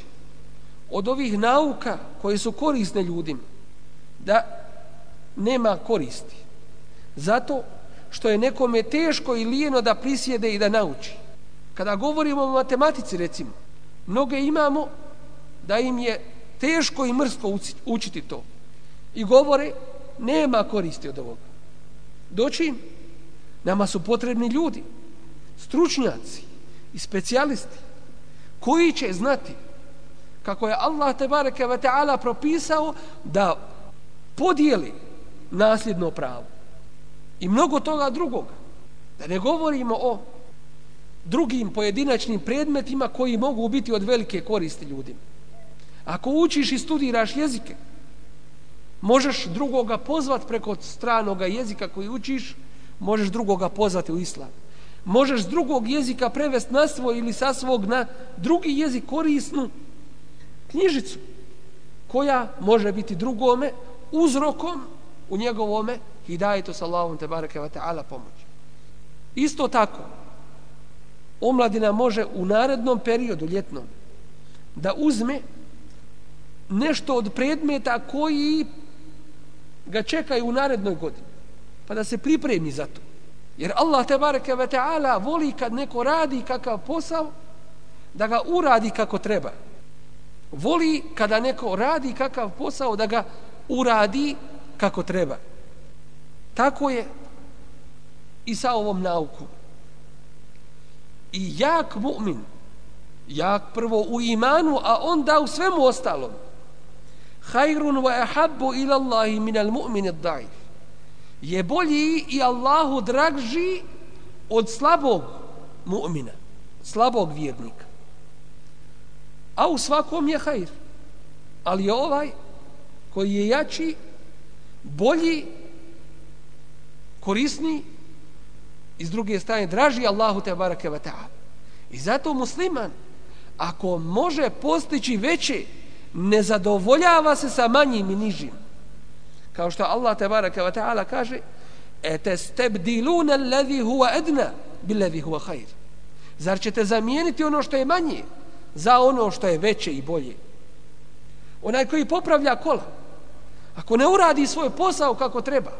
od ovih nauka koje su korisne ljudima da nema koristi. Zato što je nekome teško i lijeno da prisjede i da nauči. Kada govorimo o matematici recimo mnoge imamo da im je teško i mrsko učiti to. I govore nema koristi od ovoga. Doći nama su potrebni ljudi stručnjaci i specijalisti koji će znati kako je Allah te bareke ve taala propisao da podijeli nasljedno pravo i mnogo toga drugoga. Da ne govorimo o drugim pojedinačnim predmetima koji mogu biti od velike koristi ljudima. Ako učiš i studiraš jezike možeš drugoga pozvat preko stranoga jezika koji učiš možeš drugoga pozvati u islam. Možeš drugog jezika prevesti na svoj ili sa svog na drugi jezik korisnu knjižicu koja može biti drugome uzrokom u njegovome hidajetu sa Allahom te bareke wa ta'ala pomoć. Isto tako, omladina može u narednom periodu ljetnom da uzme nešto od predmeta koji ga čekaju u narednoj godini pa da se pripremi za to. Jer Allah te bareke ve taala voli kad neko radi kakav posao da ga uradi kako treba. Voli kada neko radi kakav posao da ga uradi kako treba tako je i sa ovom naukom. I jak mu'min jak prvo u imanu a onda u svemu ostalom hajrun wa ahabbu ila Allahi minal mu'min ad daif. Je bolji i Allahu dragži od slabog mu'mina slabog vjernika. A u svakom je hajr ali je ovaj koji je jači bolji korisni i s druge strane draži Allahu te barake wa ta'ala. I zato musliman ako može postići veće ne zadovoljava se sa manjim i nižim. Kao što Allah te barake wa ta'ala kaže etestebdiluna alladhi huwa adna billadhi huwa khair zar ćete zamijeniti ono što je manje za ono što je veće i bolje? Onaj koji popravlja kola ako ne uradi svoj posao kako treba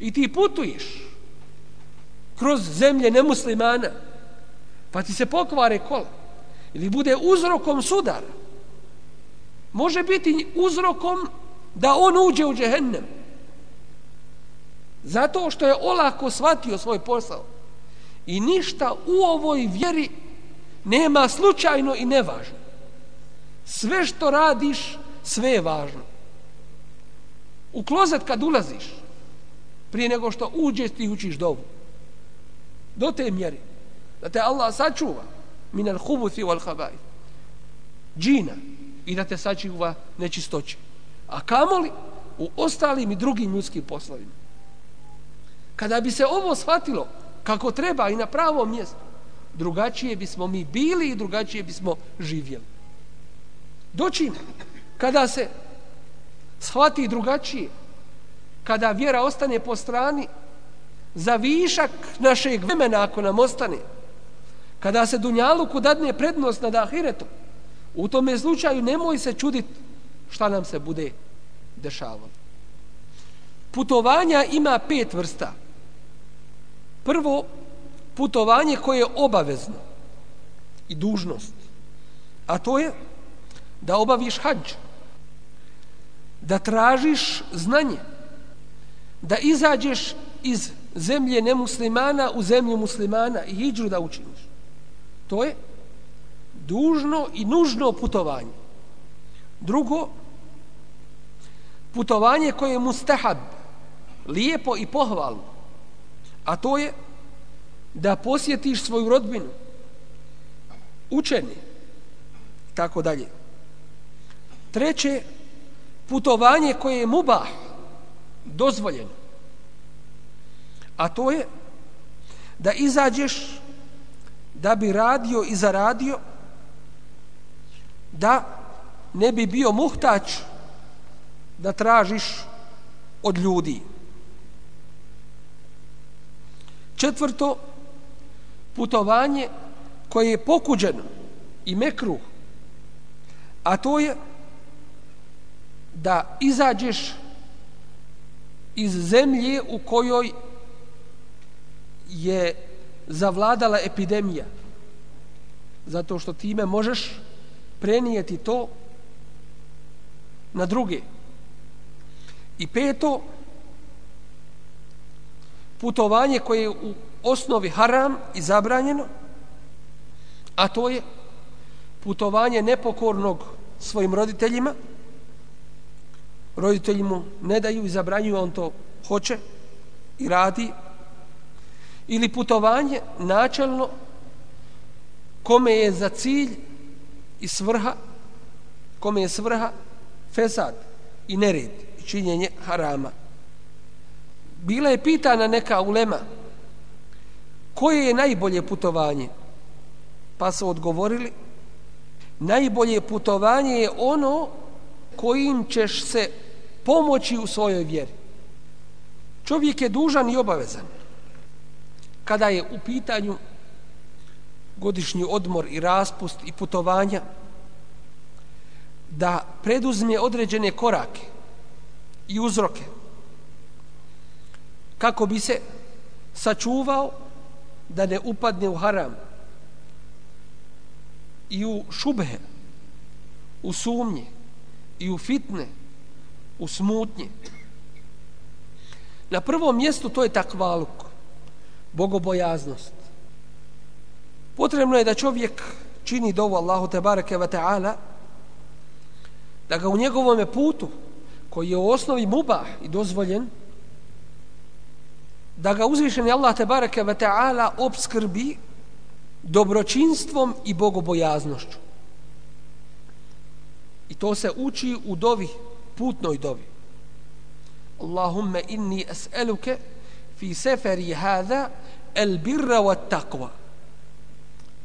i ti putuješ kroz zemlje nemuslimana pa ti se pokvare kola. Ili bude uzrokom sudara. Može biti uzrokom da on uđe u džehennem. Zato što je olako shvatio svoj posao. I ništa u ovoj vjeri nema slučajno i nevažno. Sve što radiš sve je važno. U klozet kad ulaziš prije nego što uđeš ti učiš dovu. Do te mjeri da te Allah sačuva min al hubuthi wal habaj džina. I da te sačuva nečistoće. A kamoli u ostalim i drugim ljudskim poslovima. Kada bi se ovo shvatilo kako treba i na pravom mjestu drugačije bismo mi bili i drugačije bismo živjeli. Doći kada se shvati drugačije kada vjera ostane po strani za višak našeg vremena ako nam ostane. Kada se Dunjaluku dadne prednost nad Ahiretom u tome slučaju nemoj se čudit šta nam se bude dešavalo. Putovanja ima pet vrsta. Prvo putovanje koje je obavezno i dužnost a to je da obaviš hađ da tražiš znanje da izađeš iz zemlje nemuslimana u zemlju muslimana i hijđu da učiniš. To je dužno i nužno putovanje. Drugo, putovanje koje je mustahab, lijepo i pohvalno, a to je da posjetiš svoju rodbinu, učeni, tako dalje. Treće, putovanje koje je mubah, dozvoljeno, a to je da izađeš da bi radio i zaradio da ne bi bio muhtač da tražiš od ljudi. Četvrto, putovanje koje je pokuđeno i mekruh, a to je da izađeš iz zemlje u kojoj je zavladala epidemija. Zato što time možeš prenijeti to na druge. I peto putovanje koje je u osnovi haram i zabranjeno a to je putovanje nepokornog svojim roditeljima roditelji mu ne daju i zabranjuju on to hoće i radi. Ili putovanje načelno kome je za cilj i svrha kome je svrha fesad i nered i činjenje harama. Bila je pitana neka ulema koje je najbolje putovanje? Pa su odgovorili najbolje putovanje je ono kojim ćeš se pomoći u svojoj vjeri. Čovjek je dužan i obavezan. Kada je u pitanju godišnji odmor i raspust i putovanja, da preduzme određene korake i uzroke kako bi se sačuvao da ne upadne u haram i u šubhe, u sumnje i u fitne, u smutnje. Na prvom mjestu to je takvaluk, bogobojaznost. Potrebno je da čovjek čini dovu Allahu te bareke ve taala da ga u njegovom putu koji je u osnovi mubah i dozvoljen da ga uzvišeni Allah te bareke ve taala obskrbi dobročinstvom i bogobojaznošću. I to se uči u dovi, putnoj dovi. Allahumma inni as'aluka fi safari hadha el birra wa taqwa.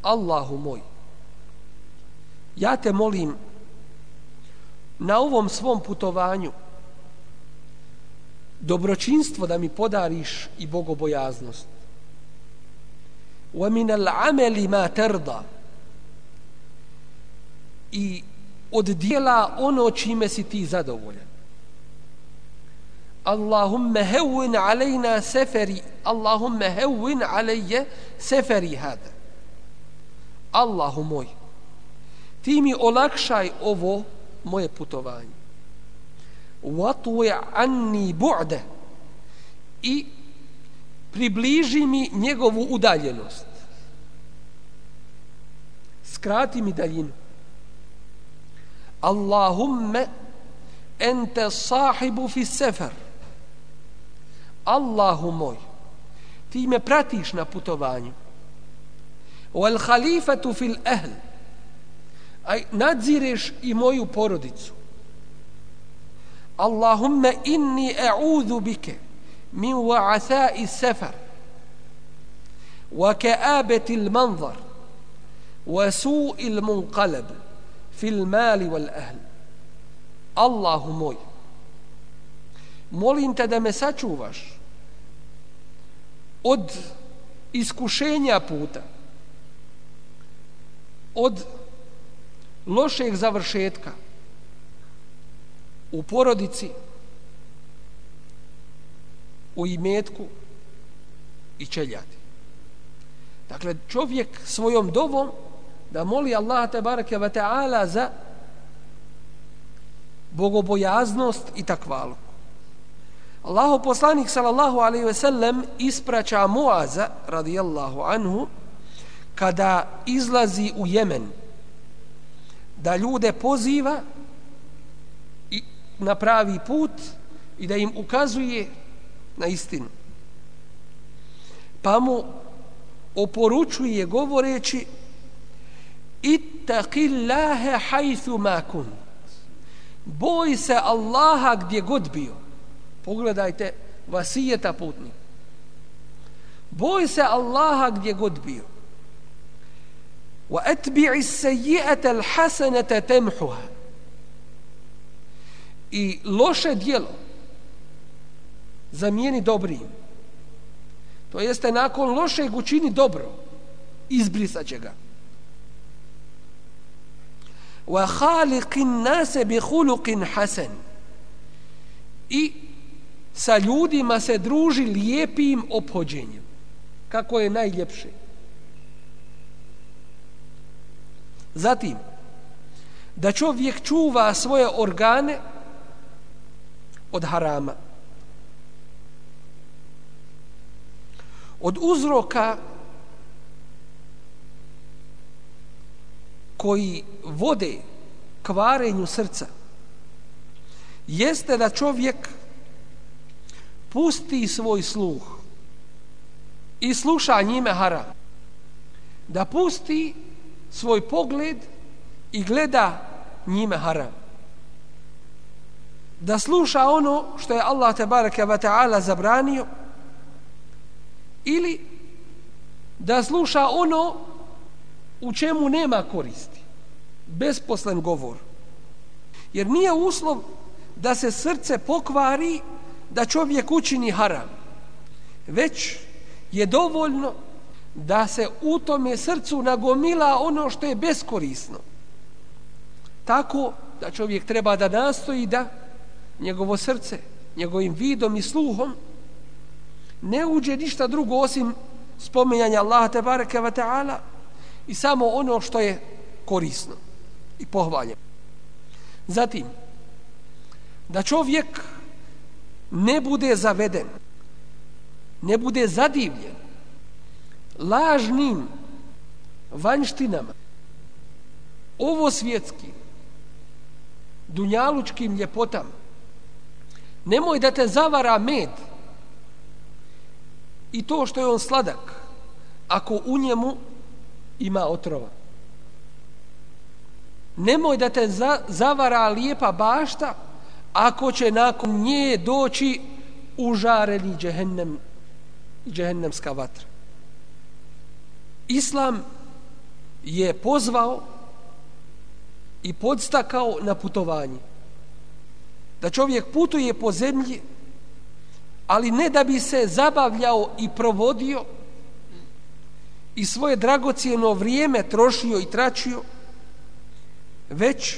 Allahu moj. Ja te molim na ovom svom putovanju dobročinstvo da mi podariš i bogobojaznost. Wa min al-amali ma tarda. I od dijela ono čime si ti zadovoljan. Allahumma hewwin alejna seferi Allahumma hewwin alejje seferi hada. Allahu moj ti mi olakšaj ovo moje putovanje. Watwi anni bu'da i približi mi njegovu udaljenost. Skrati mi daljinu. اللهم أنت صاحب في السفر. الله موي. تي ما براتيش نا بوتوفاني والخليفة في الأهل. أي نادزيريش إي موي بوروديتسو. اللهم إني أعوذ بك من وعثاء السفر. وكآبة المنظر. وسوء المنقلب. Fil mali wal ahl Allahu moj molim te da me sačuvaš od iskušenja puta od lošeg završetka u porodici u imetku i čeljati. Dakle, čovjek svojom dovom da moli Allah te ve ta'ala za bogobojaznost i takvalu. Allahu poslanik sallallahu alejhi ve sellem ispraća Muaza radijallahu anhu kada izlazi u Jemen da ljude poziva i na pravi put i da im ukazuje na istinu. Pa mu oporučuje govoreći ittaqillaha haythu ma kunt. Boj se Allaha gdje god bio. Pogledajte vasijeta putni. Boj se Allaha gdje god bio. Wa atbi'i sayyi'ata al-hasanata tamhuha. I loše djelo zamijeni dobrim. To jeste nakon lošeg učini dobro. Izbrisat će ga. Wa khaliqin nase bi khuluqin hasan. I sa ljudima se druži lijepim ophođenjem. Kako je najljepše. Zatim, da čovjek čuva svoje organe od harama. Od uzroka koji vode kvarenju srca jeste da čovjek pusti svoj sluh i sluša njime haram. Da pusti svoj pogled i gleda njime haram. Da sluša ono što je Allah te ve ta'ala zabranio ili da sluša ono u čemu nema koristi. Besposlen govor. Jer nije uslov da se srce pokvari da čovjek učini haram. Već je dovoljno da se u tome srcu nagomila ono što je beskorisno. Tako da čovjek treba da nastoji da njegovo srce, njegovim vidom i sluhom ne uđe ništa drugo osim spomenjanja Allaha te bareke ve taala i samo ono što je korisno i pohvaljeno. Zatim da čovjek ne bude zaveden, ne bude zadivljen lažnim vanštinama, ovo svjetskim, dunjalučkim ljepotama. Nemoj da te zavara med i to što je on sladak, ako u njemu ima otrova. Nemoj da te za, zavara lijepa bašta, ako će nakon nje doći užareni džehennem, džehennemska vatra. Islam je pozvao i podstakao na putovanje. Da čovjek putuje po zemlji, ali ne da bi se zabavljao i provodio i svoje dragocijeno vrijeme trošio i tračio, već,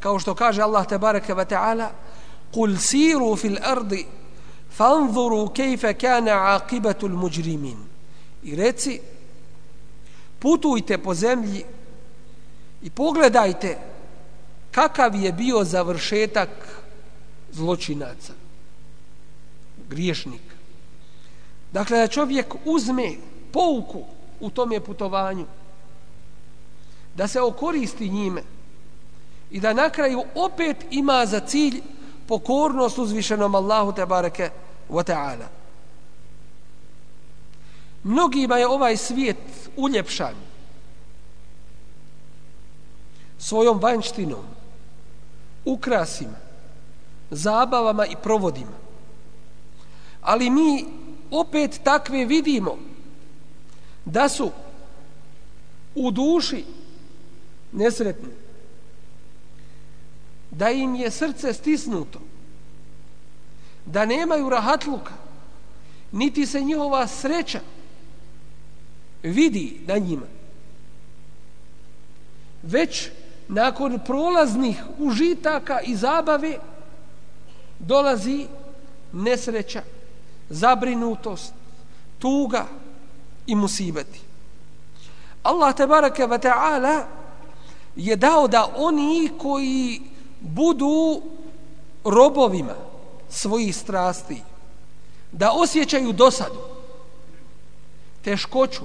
kao što kaže Allah tabaraka wa ta'ala, قل سيروا في الأرض فانظروا كيف كان عاقبة المجرمين i reci putujte po zemlji i pogledajte kakav je bio završetak zločinaca griješnika dakle da čovjek uzme pouku u tom je putovanju da se okoristi njime i da na kraju opet ima za cilj pokornost uzvišenom Allahu te bareke wa ta'ala mnogima je ovaj svijet uljepšan svojom vanjštinom, ukrasima, zabavama i provodima. Ali mi opet takve vidimo da su u duši nesretni, da im je srce stisnuto, da nemaju rahatluka, niti se njihova sreća vidi na njima. Već nakon prolaznih užitaka i zabave dolazi nesreća, zabrinutost, tuga i musibeti. Allah te baraka wa ta'ala je dao da oni koji budu robovima svojih strasti, da osjećaju dosadu, teškoću,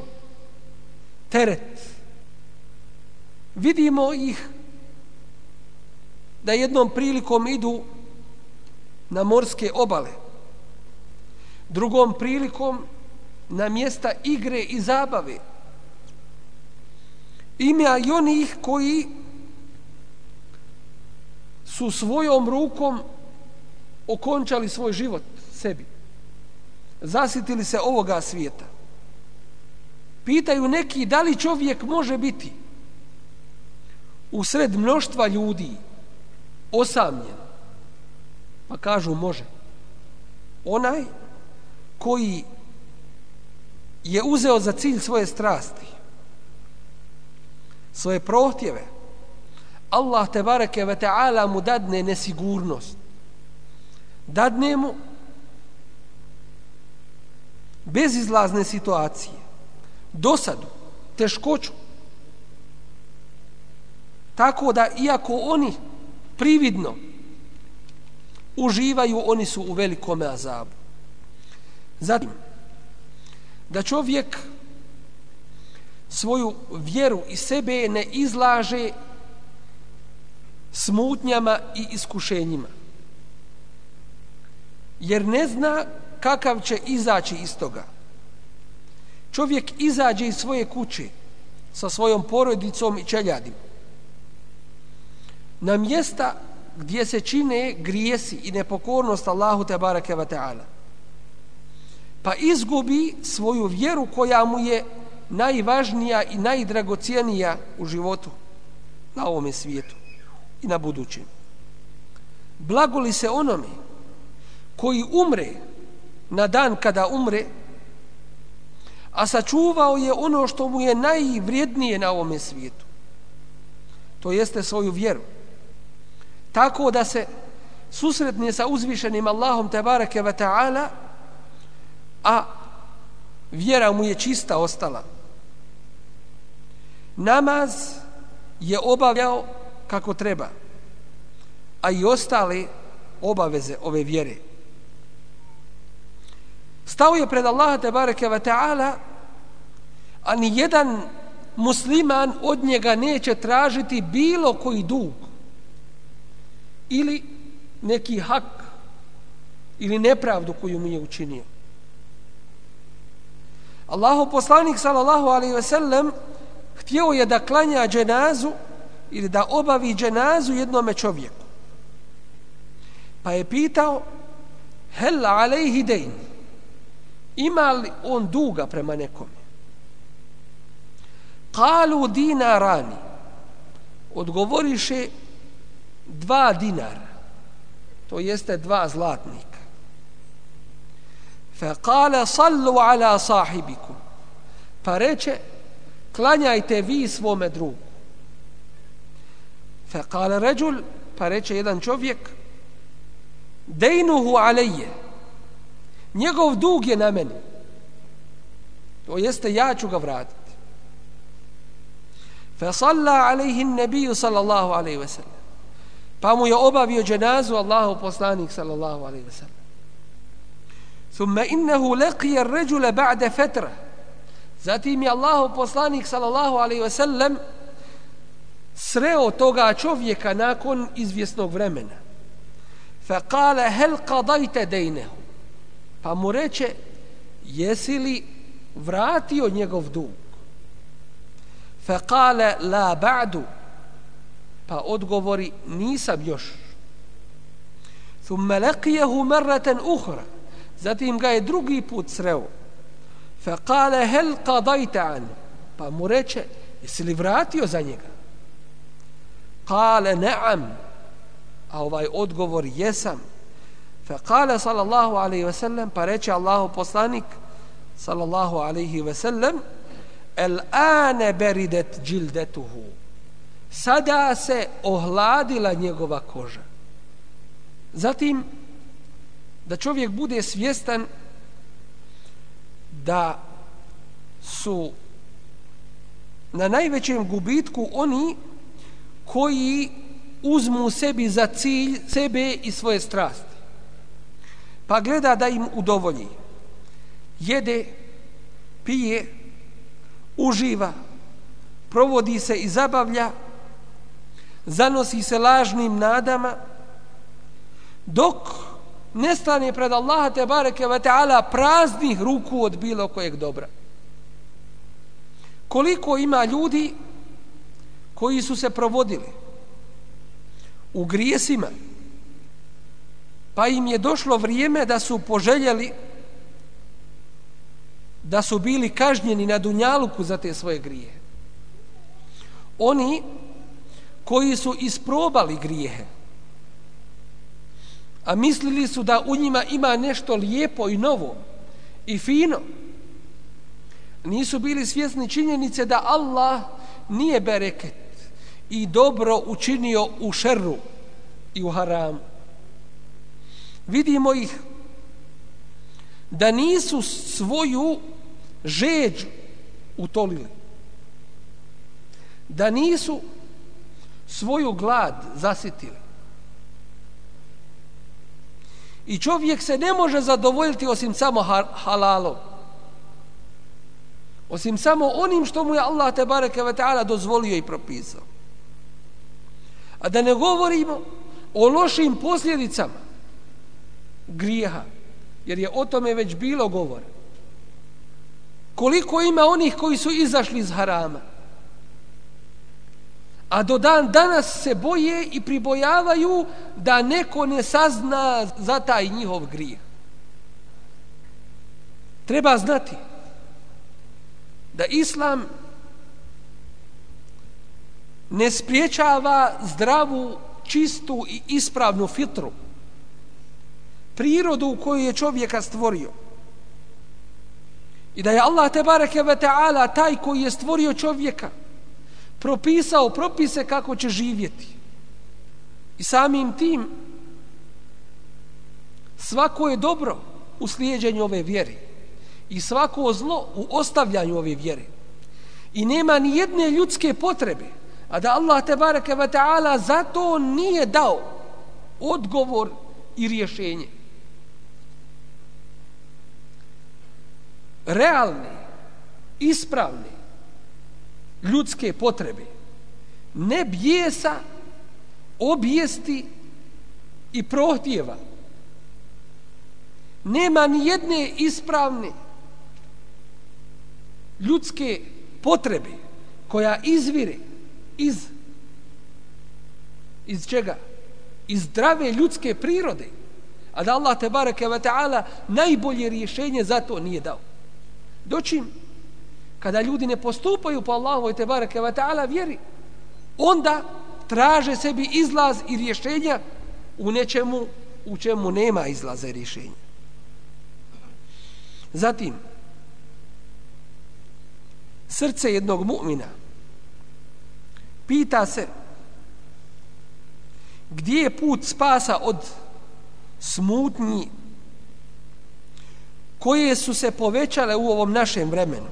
teret. Vidimo ih da jednom prilikom idu na morske obale, drugom prilikom na mjesta igre i zabave. Ima i onih koji su svojom rukom okončali svoj život sebi. Zasitili se ovoga svijeta pitaju neki da li čovjek može biti u sred mnoštva ljudi osamljen pa kažu može onaj koji je uzeo za cilj svoje strasti svoje prohtjeve Allah te bareke ve taala mu dadne nesigurnost dadne mu bezizlazne situacije dosadu, teškoću. Tako da, iako oni prividno uživaju, oni su u velikome azabu. Zatim, da čovjek svoju vjeru i sebe ne izlaže smutnjama i iskušenjima. Jer ne zna kakav će izaći iz toga čovjek izađe iz svoje kuće sa svojom porodicom i čeljadim na mjesta gdje se čine grijesi i nepokornost Allahu te barake wa ta'ala pa izgubi svoju vjeru koja mu je najvažnija i najdragocijenija u životu na ovom svijetu i na budućem blagoli se onome koji umre na dan kada umre a sačuvao je ono što mu je najvrijednije na ovom svijetu. To jeste svoju vjeru. Tako da se susretne sa uzvišenim Allahom tebareke ve ta'ala, a vjera mu je čista ostala. Namaz je obavljao kako treba, a i ostale obaveze ove vjere. Stao je pred Allaha te bareke ve taala a ni jedan musliman od njega neće tražiti bilo koji dug ili neki hak ili nepravdu koju mu je učinio. Allahu poslanik sallallahu alaihi ve sellem htio je da klanja dženazu ili da obavi dženazu jednom čovjeku. Pa je pitao hel alejhi dejn ima li on duga prema nekome? Kalu dinarani. Odgovoriše dva dinara. To jeste dva zlatnika. Fekale sallu ala sahibikum. Pa reče, klanjajte vi svome drugu. Fekale ređul, pa reče jedan čovjek, dejnuhu alejje njegov dug je na meni. To jeste, ja ću ga vratiti. Fa salla alaihi nebiju sallallahu alaihi wasallam. Pa mu je obavio dženazu Allahu poslanik sallallahu alaihi wasallam. Thumma innehu leqija ređule ba'de fetra. Zatim je Allahu poslanik sallallahu alaihi wasallam sreo toga čovjeka nakon izvjesnog vremena. Fa kale hel qadajte dejnehu? Pa mu reče jesi li vratio njegov dug? Fa kale la ba'du. Pa odgovori nisam još. Thumma laqiyahu marratan ukhra. Zatim ga je drugi put sreo. Fa kale hel kadajte an. Pa mu reče, jesi li vratio za njega? Kale na'am. A ovaj odgovor jesam. Fa kale sallallahu alaihi ve sellem, pa reče Allahu poslanik sallallahu alaihi ve sellem, el ane beridet džildetuhu. Sada se ohladila njegova koža. Zatim da čovjek bude svjestan da su na najvećem gubitku oni koji uzmu sebi za cilj sebe i svoje strasti pa gleda da im udovolji. Jede, pije, uživa, provodi se i zabavlja, zanosi se lažnim nadama, dok nestane pred Allaha te bareke ve taala praznih ruku od bilo kojeg dobra. Koliko ima ljudi koji su se provodili u grijesima, pa im je došlo vrijeme da su poželjeli da su bili kažnjeni na dunjaluku za te svoje grije. Oni koji su isprobali grijehe, a mislili su da u njima ima nešto lijepo i novo i fino, nisu bili svjesni činjenice da Allah nije bereket i dobro učinio u šerru i u haramu vidimo ih da nisu svoju žeđ utolili. Da nisu svoju glad zasitili. I čovjek se ne može zadovoljiti osim samo halalom. Osim samo onim što mu je Allah te bareke ve taala dozvolio i propisao. A da ne govorimo o lošim posljedicama grijeha. Jer je o tome već bilo govor. Koliko ima onih koji su izašli iz harama. A do dan danas se boje i pribojavaju da neko ne sazna za taj njihov grijeh. Treba znati da Islam ne spriječava zdravu, čistu i ispravnu fitru prirodu u kojoj je čovjeka stvorio. I da je Allah te bareke ve taala taj koji je stvorio čovjeka, propisao propise kako će živjeti. I samim tim svako je dobro u slijedjenju ove vjere i svako zlo u ostavljanju ove vjere. I nema ni jedne ljudske potrebe, a da Allah te bareke ve taala zato nije dao odgovor i rješenje. realne, ispravne ljudske potrebe, ne bijesa, objesti i prohtjeva. Nema ni jedne ispravne ljudske potrebe koja izvire iz iz čega? Iz zdrave ljudske prirode. A da Allah te bareke ve taala najbolje rješenje za to nije dao. Dočim kada ljudi ne postupaju po Allahovoj te bareke ve taala vjeri, onda traže sebi izlaz i rješenja u nečemu u čemu nema izlaza i rješenja. Zatim, srce jednog mu'mina pita se gdje je put spasa od smutnji koje su se povećale u ovom našem vremenu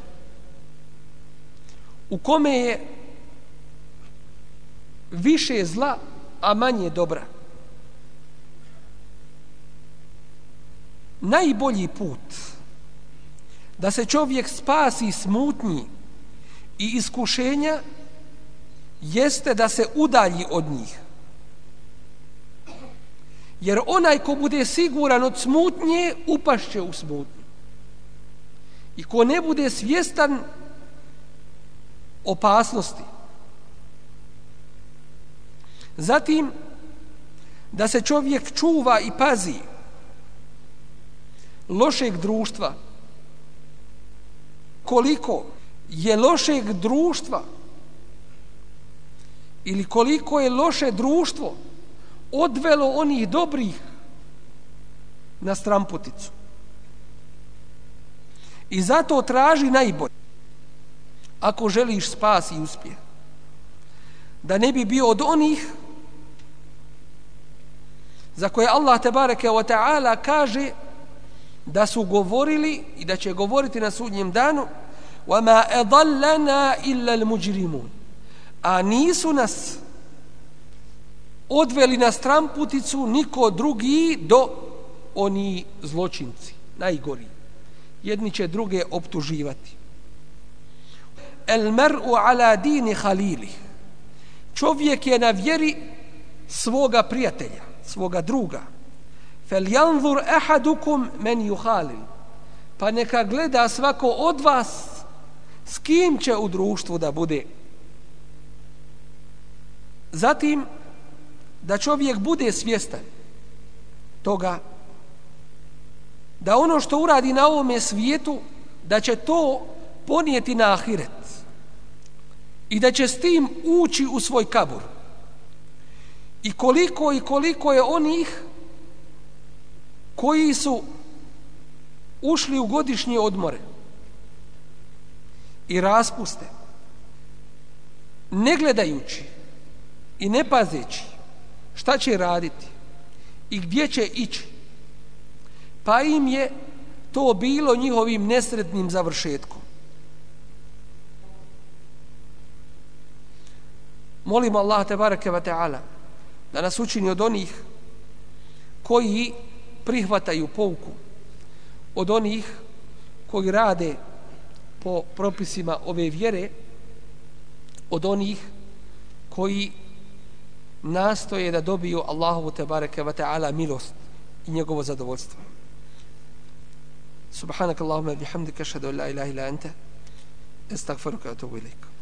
u kome je više zla a manje dobra. Najbolji put da se čovjek spasi smutnji i iskušenja jeste da se udalji od njih. Jer onaj ko bude siguran od smutnje upašće u smutnju. I ko ne bude svjestan opasnosti. Zatim, da se čovjek čuva i pazi lošeg društva. Koliko je lošeg društva ili koliko je loše društvo odvelo onih dobrih na stramputicu. I zato traži najbolje. Ako želiš spas i uspjeh. Da ne bi bio od onih za koje Allah te bareke wa ta'ala kaže da su govorili i da će govoriti na sudnjem danu wa ma edallana illa al mujrimun a nisu nas odveli na stramputicu niko drugi do oni zločinci najgori jedni će druge optuživati. El mer'u ala dini halili. Čovjek je na vjeri svoga prijatelja, svoga druga. Fel janzur ehadukum men juhalil. Pa neka gleda svako od vas s kim će u društvu da bude. Zatim, da čovjek bude svjestan toga da ono što uradi na ovome svijetu da će to ponijeti na ahiret i da će s tim ući u svoj kabur i koliko i koliko je onih koji su ušli u godišnje odmore i raspuste ne gledajući i ne pazeći šta će raditi i gdje će ići pa im je to bilo njihovim nesretnim završetkom. molimo Allah te bareke ve taala da nas učini od onih koji prihvataju pouku od onih koji rade po propisima ove vjere od onih koji nastoje da dobiju Allahovu te bareke ve taala milost i njegovo zadovoljstvo Subhanakallahumma bihamdika ashhadu an la ilaha illa anta astaghfiruka wa atubu ilaik.